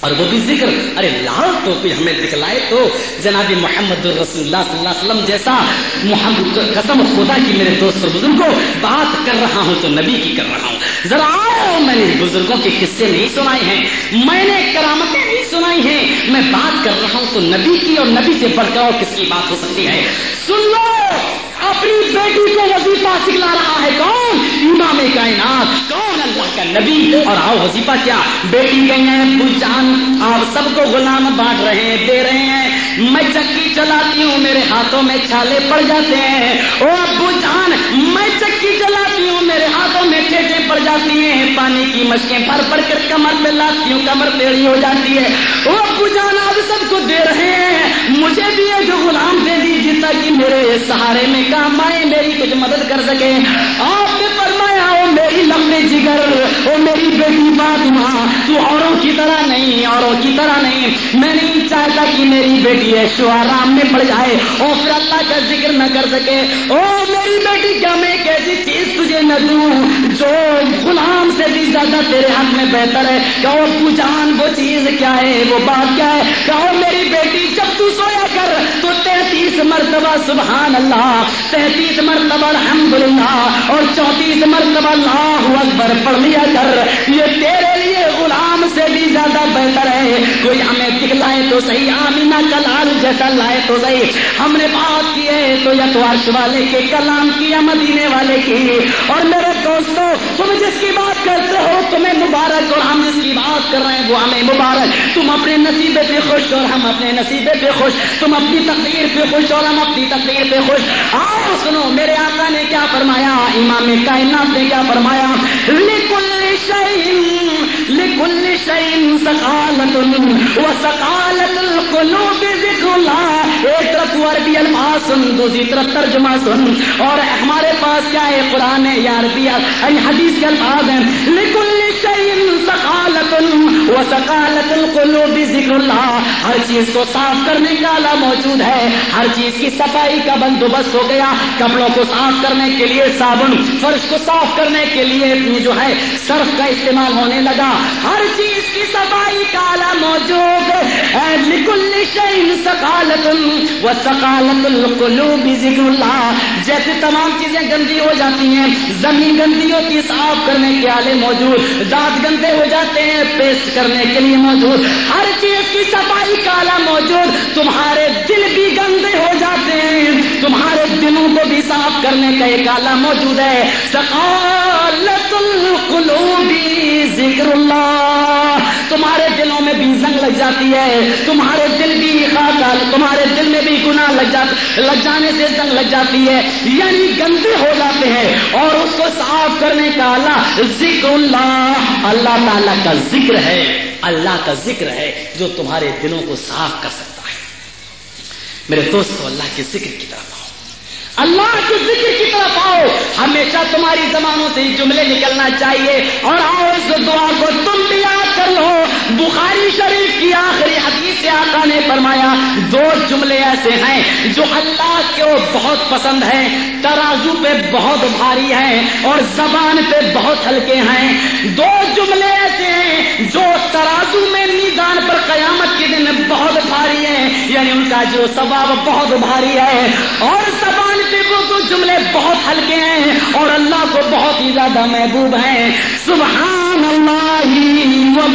اور وہ بھی ذکر۔ ارے لال تو کوئی ہمیں دکھلائے تو، جناب محمد الرسول اللہ صلی اللہ علیہ وسلم جیسا محمد قسم خدا کی میرے دوست اور بزرگوں، بات کر رہا ہوں تو نبی کی کر رہا ہوں۔ ذرا آؤ، میں نے بزرگوں کے قصے نہیں سنائے ہیں، میں نے کرامتیں نہیں سنائی ہیں۔ میں بات کر رہا ہوں تو نبی کی اور نبی سے بڑھ کر اور کس کی بات ہو سکتی ہے؟ سن لو! اپنی بیٹی کو وظیفہ سکھلا رہا ہے کون؟ امام کائنات۔ کون اللہ کا نبی اور آؤ وظیفہ کیا؟ بیٹی گئی ہیں جان، آپ سب کو غلام بانٹ رہے ہیں، دے رہے ہیں۔ میں چکی چلاتی ہوں، میرے ہاتھوں میں چھالے پڑ جاتے ہیں۔ او ابو جان، میں چکی چلاتی ہوں، میرے ہاتھوں میں ٹھیٹے پڑ جاتی ہیں۔ پانی کی مشکیں پڑ پڑ کر کمر پہ لاتی ہوں، کمر ٹیڑھی ہو جاتی ہے۔ او ابو جان، آپ سب کو دے رہے ہیں۔ مجھے بھی ایک غلام دے دیجیے تاکہ میرے سہارے میں کام آئے، میری کچھ مدد کر سکے۔ آپ میری لمبے جگر او میری بیٹی فاطمہ، تو اوروں کی طرح نہیں، اوروں کی طرح نہیں۔ میں نہیں چاہتا کہ میری بیٹی ہے آرام میں پڑ جائے۔ اور پھر اللہ کا ذکر نہ کر سکے۔ او میری بیٹی، کیا میں ایک ایسی چیز تجھے نہ دوں جو غلام سے بھی زیادہ تیرے حق میں بہتر ہے؟ کہو تو جان، وہ چیز کیا ہے؟ وہ بات کیا ہے؟ کہو میری بیٹی، جب تو سویا کر تو تینتیس مرتبہ سبحان اللہ، تینتیس مرتبہ الحمد للہ اور چونتیس مرتبہ اللہ اللہ اکبر پڑھ لیا کر یہ تیرے لیے غلام سے بھی زیادہ بہتر ہے۔ کوئی ہمیں دکھلائے تو صحیح آمینہ کلال جیسا لائے تو صحیح ہم نے بات کی ہے تو یتوارش والے کے کلام کی یا مدینے والے کی۔ اور میرے دوستوں تم جس کی بات کرتے ہو، تمہیں مبارک اور ہم جس کی بات کر رہے ہیں، وہ ہمیں مبارک۔ تم اپنے نصیبے پہ خوش اور ہم اپنے نصیبے پہ خوش۔ تم اپنی تقدیر پہ خوش اور ہم اپنی تقدیر پہ خوش۔ آؤ سنو، میرے آقا نے کیا فرمایا؟ امام کائنات نے کیا فرمایا؟ لکل شعین لکل شعین سکالت و سکالت القلوب ذکر اللہ ایک طرف عربی الفاظ سن، دوسری طرف ترجمہ سن۔ اور ہمارے پاس کیا ہے؟ قرآن یا عربی حدیث کے الفاظ ہیں۔ لکل شعین سکالت و سکالت القلوب ذکر اللہ ہر چیز کو صاف کرنے کا آلہ موجود ہے۔ ہر چیز کی صفائی کا بندوبست ہو گیا۔ کپڑوں کو صاف کرنے کے لیے صابن، فرش کو صاف کرنے کے لیے جو ہے، سرف کا استعمال ہونے لگا۔ ہر چیز حدیث کی صفائی کا آلہ موجود لکل شعین سکالت و سکالت القلوب ذکر اللہ جیسے تمام چیزیں گندی ہو جاتی ہیں، زمین گندی ہوتی ہے صاف کرنے کے آلے موجود دانت گندے ہو جاتے ہیں، پیسٹ کرنے کے لیے موجود۔ ہر چیز کی صفائی کا آلہ موجود۔ تمہارے دل بھی گندے ہو جاتے ہیں، تمہارے دلوں کو بھی صاف کرنے کا ایک آلہ موجود ہے۔ سکالت القلوبی ذکر اللہ۔ تمہارے دلوں میں بھی زنگ لگ جاتی ہے، تمہارے دل بھی خاکال تمہارے دل میں بھی گناہ لگ جاتے لگ جانے سے زنگ لگ جاتی ہے۔ یعنی گندے ہو جاتے ہیں اور اس کو صاف کرنے کا آلہ ذکر اللہ اللہ تعالی کا ذکر ہے، اللہ کا ذکر ہے جو تمہارے دلوں کو صاف کر سکتا ہے۔ میرے دوستو، اللہ کے ذکر کی طرف آؤ۔ اللہ کے ذکر کی طرف آؤ۔ ہمیشہ تمہاری زبانوں سے جملے نکلنا چاہیے اور آؤ اس دعا کو تم بھی آؤ۔ لو بخاری شریف کی آخری حدیث آقا نے فرمایا، دو جملے ایسے ہیں جو اللہ کو بہت پسند ہیں، ترازو پہ بہت بھاری ہیں اور زبان پہ بہت ہلکے ہیں۔ دو جملے ایسے ہیں جو ترازو میں میدان پر قیامت کے دن بہت بھاری ہیں یعنی ان کا جو ثواب بہت بھاری ہے۔ اور زبان پہ وہ جملے بہت ہلکے ہیں اور اللہ کو بہت ہی زیادہ محبوب ہیں۔ سبحان اللہ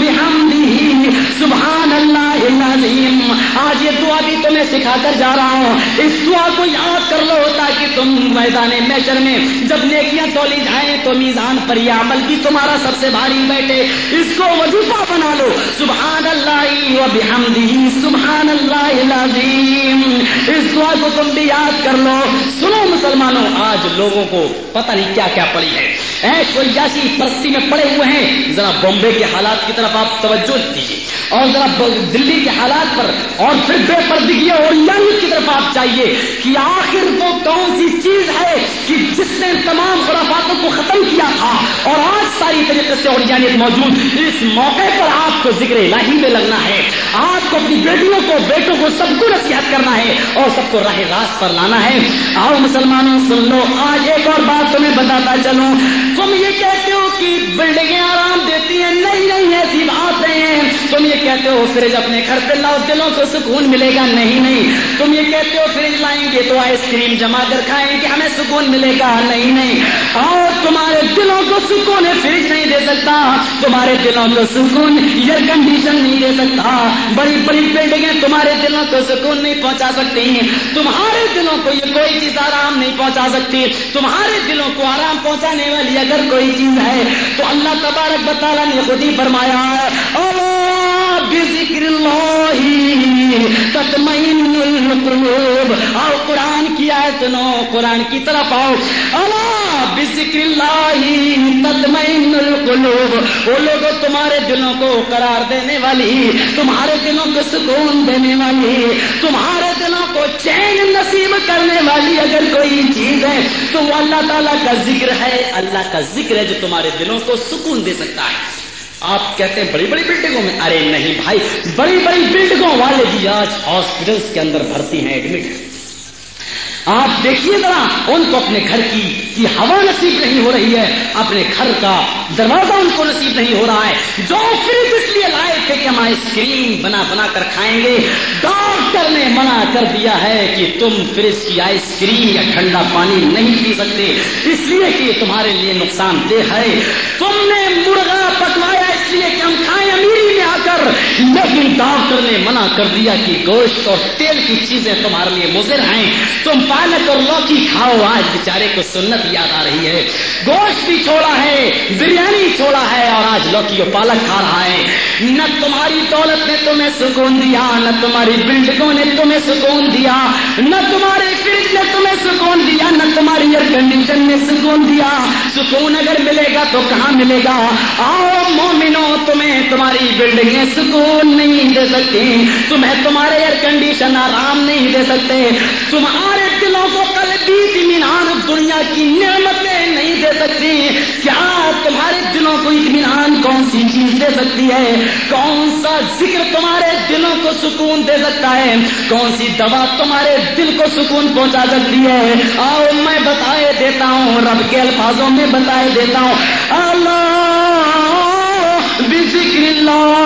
بحمدہ سبحان اللہ العظیم. آج یہ دعا بھی تمہیں سکھا کر جا رہا ہوں. اس دعا کو یاد کر لو تاکہ تم میدان میشر میں جب نیکیاں تولی جائیں تو میزان پر یہ عمل بھی تمہارا سب سے بھاری بیٹھے. اس کو وظیفہ بنا لو. سبحان اللہ و بحمدہ سبحان اللہ العظیم. اس دعا کو تم بھی یاد کر لو. سنو مسلمانوں، آج لوگوں کو پتہ نہیں کیا کیا پڑی ہے. ایش و یاسی پرستی میں پڑے ہوئے ہیں۔ ذرا بمبے کے حالات کی طرف آپ توجہ دیجیے اور ذرا دلی کے حالات پر اور پھر بے پردگی اور یعنی کی طرف آپ چاہیے کہ آخر وہ کون سی چیز ہے کہ جس نے تمام خرافاتوں کو ختم کیا تھا؟ اور آج ساری طریقے سے اور یعنی موجود۔ اس موقع پر آپ کو ذکر الہی میں لگنا ہے۔ آپ کو اپنی بیٹیوں کو، بیٹوں کو سب کو نصیحت کرنا ہے اور سب کو راہ راست پر لانا ہے۔ آؤ مسلمانوں، سن لو، آج ایک اور بات تمہیں بتاتا چلوں۔ تم یہ کہتے ہو کہ بلڈنگیں آرام دیتی ہیں؟ نہیں نہیں، ایسی بات نہیں ہے۔ تم یہ کہتے ہو فریج اپنے گھر پہ لاؤ، دلوں کو سکون ملے گا؟ نہیں نہیں۔ تم یہ کہتے ہو فریج لائیں گے تو آئس کریم جما کر کھائیں گے، ہمیں سکون ملے گا؟ نہیں نہیں۔ اور تمہارے دلوں کو سکون فریج نہیں دے سکتا۔ تمہارے دلوں کو سکون ایئر کنڈیشن نہیں دے سکتا۔ بڑی بڑی بلڈنگیں تمہارے دلوں کو سکون نہیں پہنچا سکتی۔ تمہارے دلوں کو یہ کوئی چیز آرام نہیں پہنچا سکتی۔ تمہارے دلوں کو آرام پہنچانے والی اگر کوئی چیز ہے تو اللہ تبارک بطالہ نے خود ہی فرمایا ذکر القلوب. آؤ قرآن کی آئے سنو قرآن کی طرف آؤ۔ اللہ بذکر اللہ تطمئن القلوب. وہ لوگ تمہارے دلوں کو قرار دینے والی، تمہارے دلوں کو سکون دینے والی، تمہارے دلوں کو چین نصیب کرنے والی اگر کوئی چیز ہے، تو وہ اللہ تعالیٰ کا ذکر ہے۔ اللہ کا ذکر ہے جو تمہارے دلوں کو سکون دے سکتا ہے۔ آپ کہتے ہیں بڑی بڑی بلڈنگوں میں، ارے نہیں بھائی، بڑی بڑی بلڈنگوں والے بھی آج ہاسپٹلس کے اندر بھرتی ہیں، ایڈمٹ۔ آپ دیکھیے ذرا، ان کو اپنے گھر کی کی ہوا نصیب نہیں ہو رہی ہے، اپنے گھر کا دروازہ ان کو نصیب نہیں ہو رہا ہے۔ جو فریج اس لیے لائے تھے کہ ہم آئس کریم بنا بنا کر کھائیں گے، ڈاکٹر نے منع کر دیا ہے کہ تم فریج کی آئس کریم یا ٹھنڈا پانی نہیں پی سکتے۔ اس لیے کہ تمہارے لیے نقصان دہ ہے۔ تم نے مرغا پکوایا، اس لیے کہ ہم کھائیں امیری میں آ کر لیکن ڈاکٹر نے منع کر دیا کہ گوشت اور تیل کی چیزیں تمہارے لیے مضر ہیں۔ تم پالک اور لوکی کھاؤ۔ آج بیچارے کو سنت یاد آ رہی ہے۔ گوشت بھی چھوڑا ہے، بریانی چھوڑا ہے اور آج لوکی اور پالک کھا رہا ہے۔ نہ تمہاری دولت نے تمہیں سکون دیا، نہ تمہاری بلڈنگوں نے تمہیں سکون دیا۔ نہ تمہارے فریج نے تمہیں سکون دیا، نہ تمہاری ایئر کنڈیشن نے سکون دیا۔ سکون اگر ملے گا تو کہاں ملے گا؟ آؤ مومنو، تمہیں تمہارے تمہاری بلڈنگیں سکون نہیں دے سکتی تمہیں تمہارے ایئر کنڈیشن آرام نہیں دے سکتے۔ تمہارے دلوں کو کل اطمینان دنیا کی نعمتیں نہیں دے سکتی کیا تمہارے دلوں کو اطمینان کون سی چیز دے سکتی ہے؟ کون سا ذکر تمہارے دلوں کو سکون دے سکتا ہے؟ کون سی دوا تمہارے دل کو سکون پہنچا سکتی ہے؟ آؤ میں بتائے دیتا ہوں، رب کے الفاظوں میں بتائے دیتا ہوں۔ اللہ! بذکر اللہ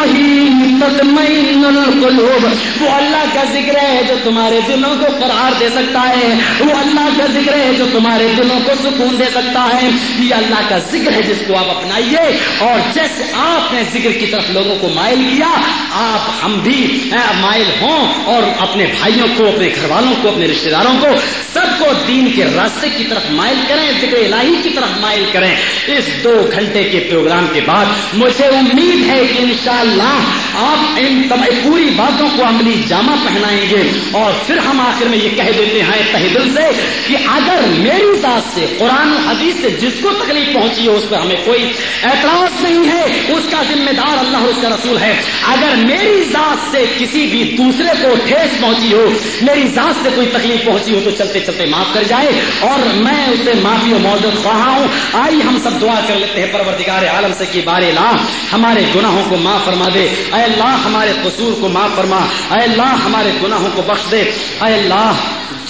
تطمئن القلوب۔ وہ اللہ کا ذکر ہے جو تمہارے دلوں کو قرار دے سکتا ہے۔ وہ اللہ کا ذکر ہے جو تمہارے دلوں کو سکون دے سکتا ہے۔ یہ اللہ کا ذکر ہے جس کو آپ اپنائیے۔ اور جیسے آپ نے ذکر کی طرف لوگوں کو مائل کیا، آپ ہم بھی مائل ہوں۔ اور اپنے بھائیوں کو، اپنے گھر والوں کو، اپنے رشتے داروں کو سب کو دین کے راستے کی طرف مائل کریں، ذکر الہی کی طرف مائل کریں۔ اس دو گھنٹے کے پروگرام کے بعد مجھے امید ہے کہ انشاءاللہ آپ ان پوری باتوں کو عملی جامع پہنائیں گے اور پھر ہم آخر میں یہ کہہ دیتے ہیں تہ دل سے کہ اگر میری ذات سے، قرآن و حدیث سے جس کو تکلیف پہنچی ہو، اس پر ہمیں کوئی اعتراض نہیں ہے، اس کا ذمہ دار اللہ اس کا رسول ہے۔ اگر میری ذات سے کسی بھی دوسرے کو ٹھیس پہنچی ہو، میری ذات سے کوئی تکلیف پہنچی ہو تو چلتے چلتے معاف کر جائے اور میں اسے معافی و موجود خواہ ہوں۔ آئی ہم سب دعا کر لیتے ہیں پروردگار عالم سے کی بارے لا ہمارے گناہوں کو معاف فرما دے۔ اے اللہ، ہمارے قصور کو معاف فرما۔ اے اللہ، ہمارے گناہوں کو بخش دے۔ اے اللہ،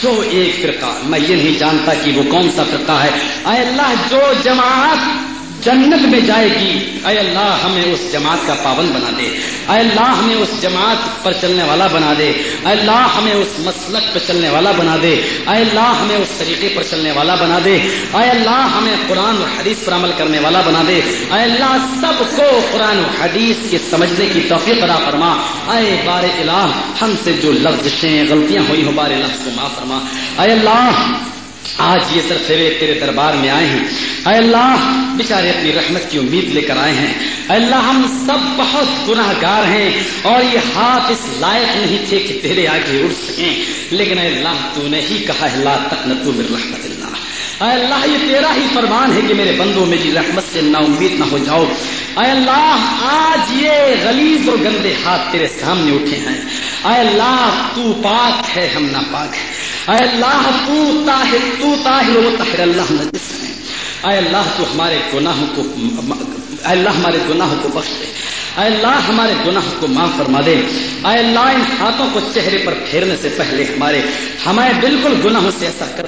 جو ایک فرقہ، میں یہ نہیں جانتا کہ وہ کون سا فرقہ ہے۔ اے اللہ، جو جماعت جنت میں جائے گی۔ اے اللہ، ہمیں اس جماعت کا پابند بنا دے۔ اے اللہ، ہمیں اس جماعت پر چلنے والا بنا دے۔ اے اللہ، ہمیں اس مسلک پر چلنے والا بنا دے۔ اے اللہ، ہمیں اس طریقے پر چلنے والا بنا دے۔ اے اللہ، ہمیں قرآن و حدیث پر عمل کرنے والا بنا دے۔ اے اللہ، سب کو قرآن و حدیث کے سمجھنے کی توفیق ادا فرما۔ اے بار الہ، ہم سے جو لفظیں غلطیاں ہوئی ہو، بار لفظ کو معاف فرما۔ اے اللہ آج یہ سر سیرے تیرے دربار میں آئے ہیں۔ اے اللہ بےچارے اپنی رحمت کی امید لے کر آئے ہیں۔ اے اللہ، ہم سب بہت گناہ گار ہیں اور یہ ہاتھ اس لائق نہیں تھے کہ تیرے آگے اڑ سکیں۔ لیکن اے اللہ، تو نے ہی کہا اللہ تک نہ رحمت اللہ۔ اے اللہ، یہ تیرا ہی فرمان ہے کہ میرے بندوں میری رحمت سے نا امید نہ ہو جاؤ۔ اے اللہ، آج یہ غلیظ اور گندے ہاتھ تیرے سامنے اٹھے ہیں۔ اے اللہ، تو پاک ہے، ہم نہ پاک ہے اے اللہ، تو طاہر تو طاہر و طاہر اللہ نجس ہے اے اللہ، تو ہمارے گناہوں کو اے اللہ، ہمارے گناہوں کو بخش دے۔ اے اللہ، ہمارے گناہوں کو معاف فرما دے۔ اے اللہ، ان ہاتھوں کو چہرے پر پھیرنے سے پہلے ہمارے ہمارے بالکل گناہوں سے ایسا کر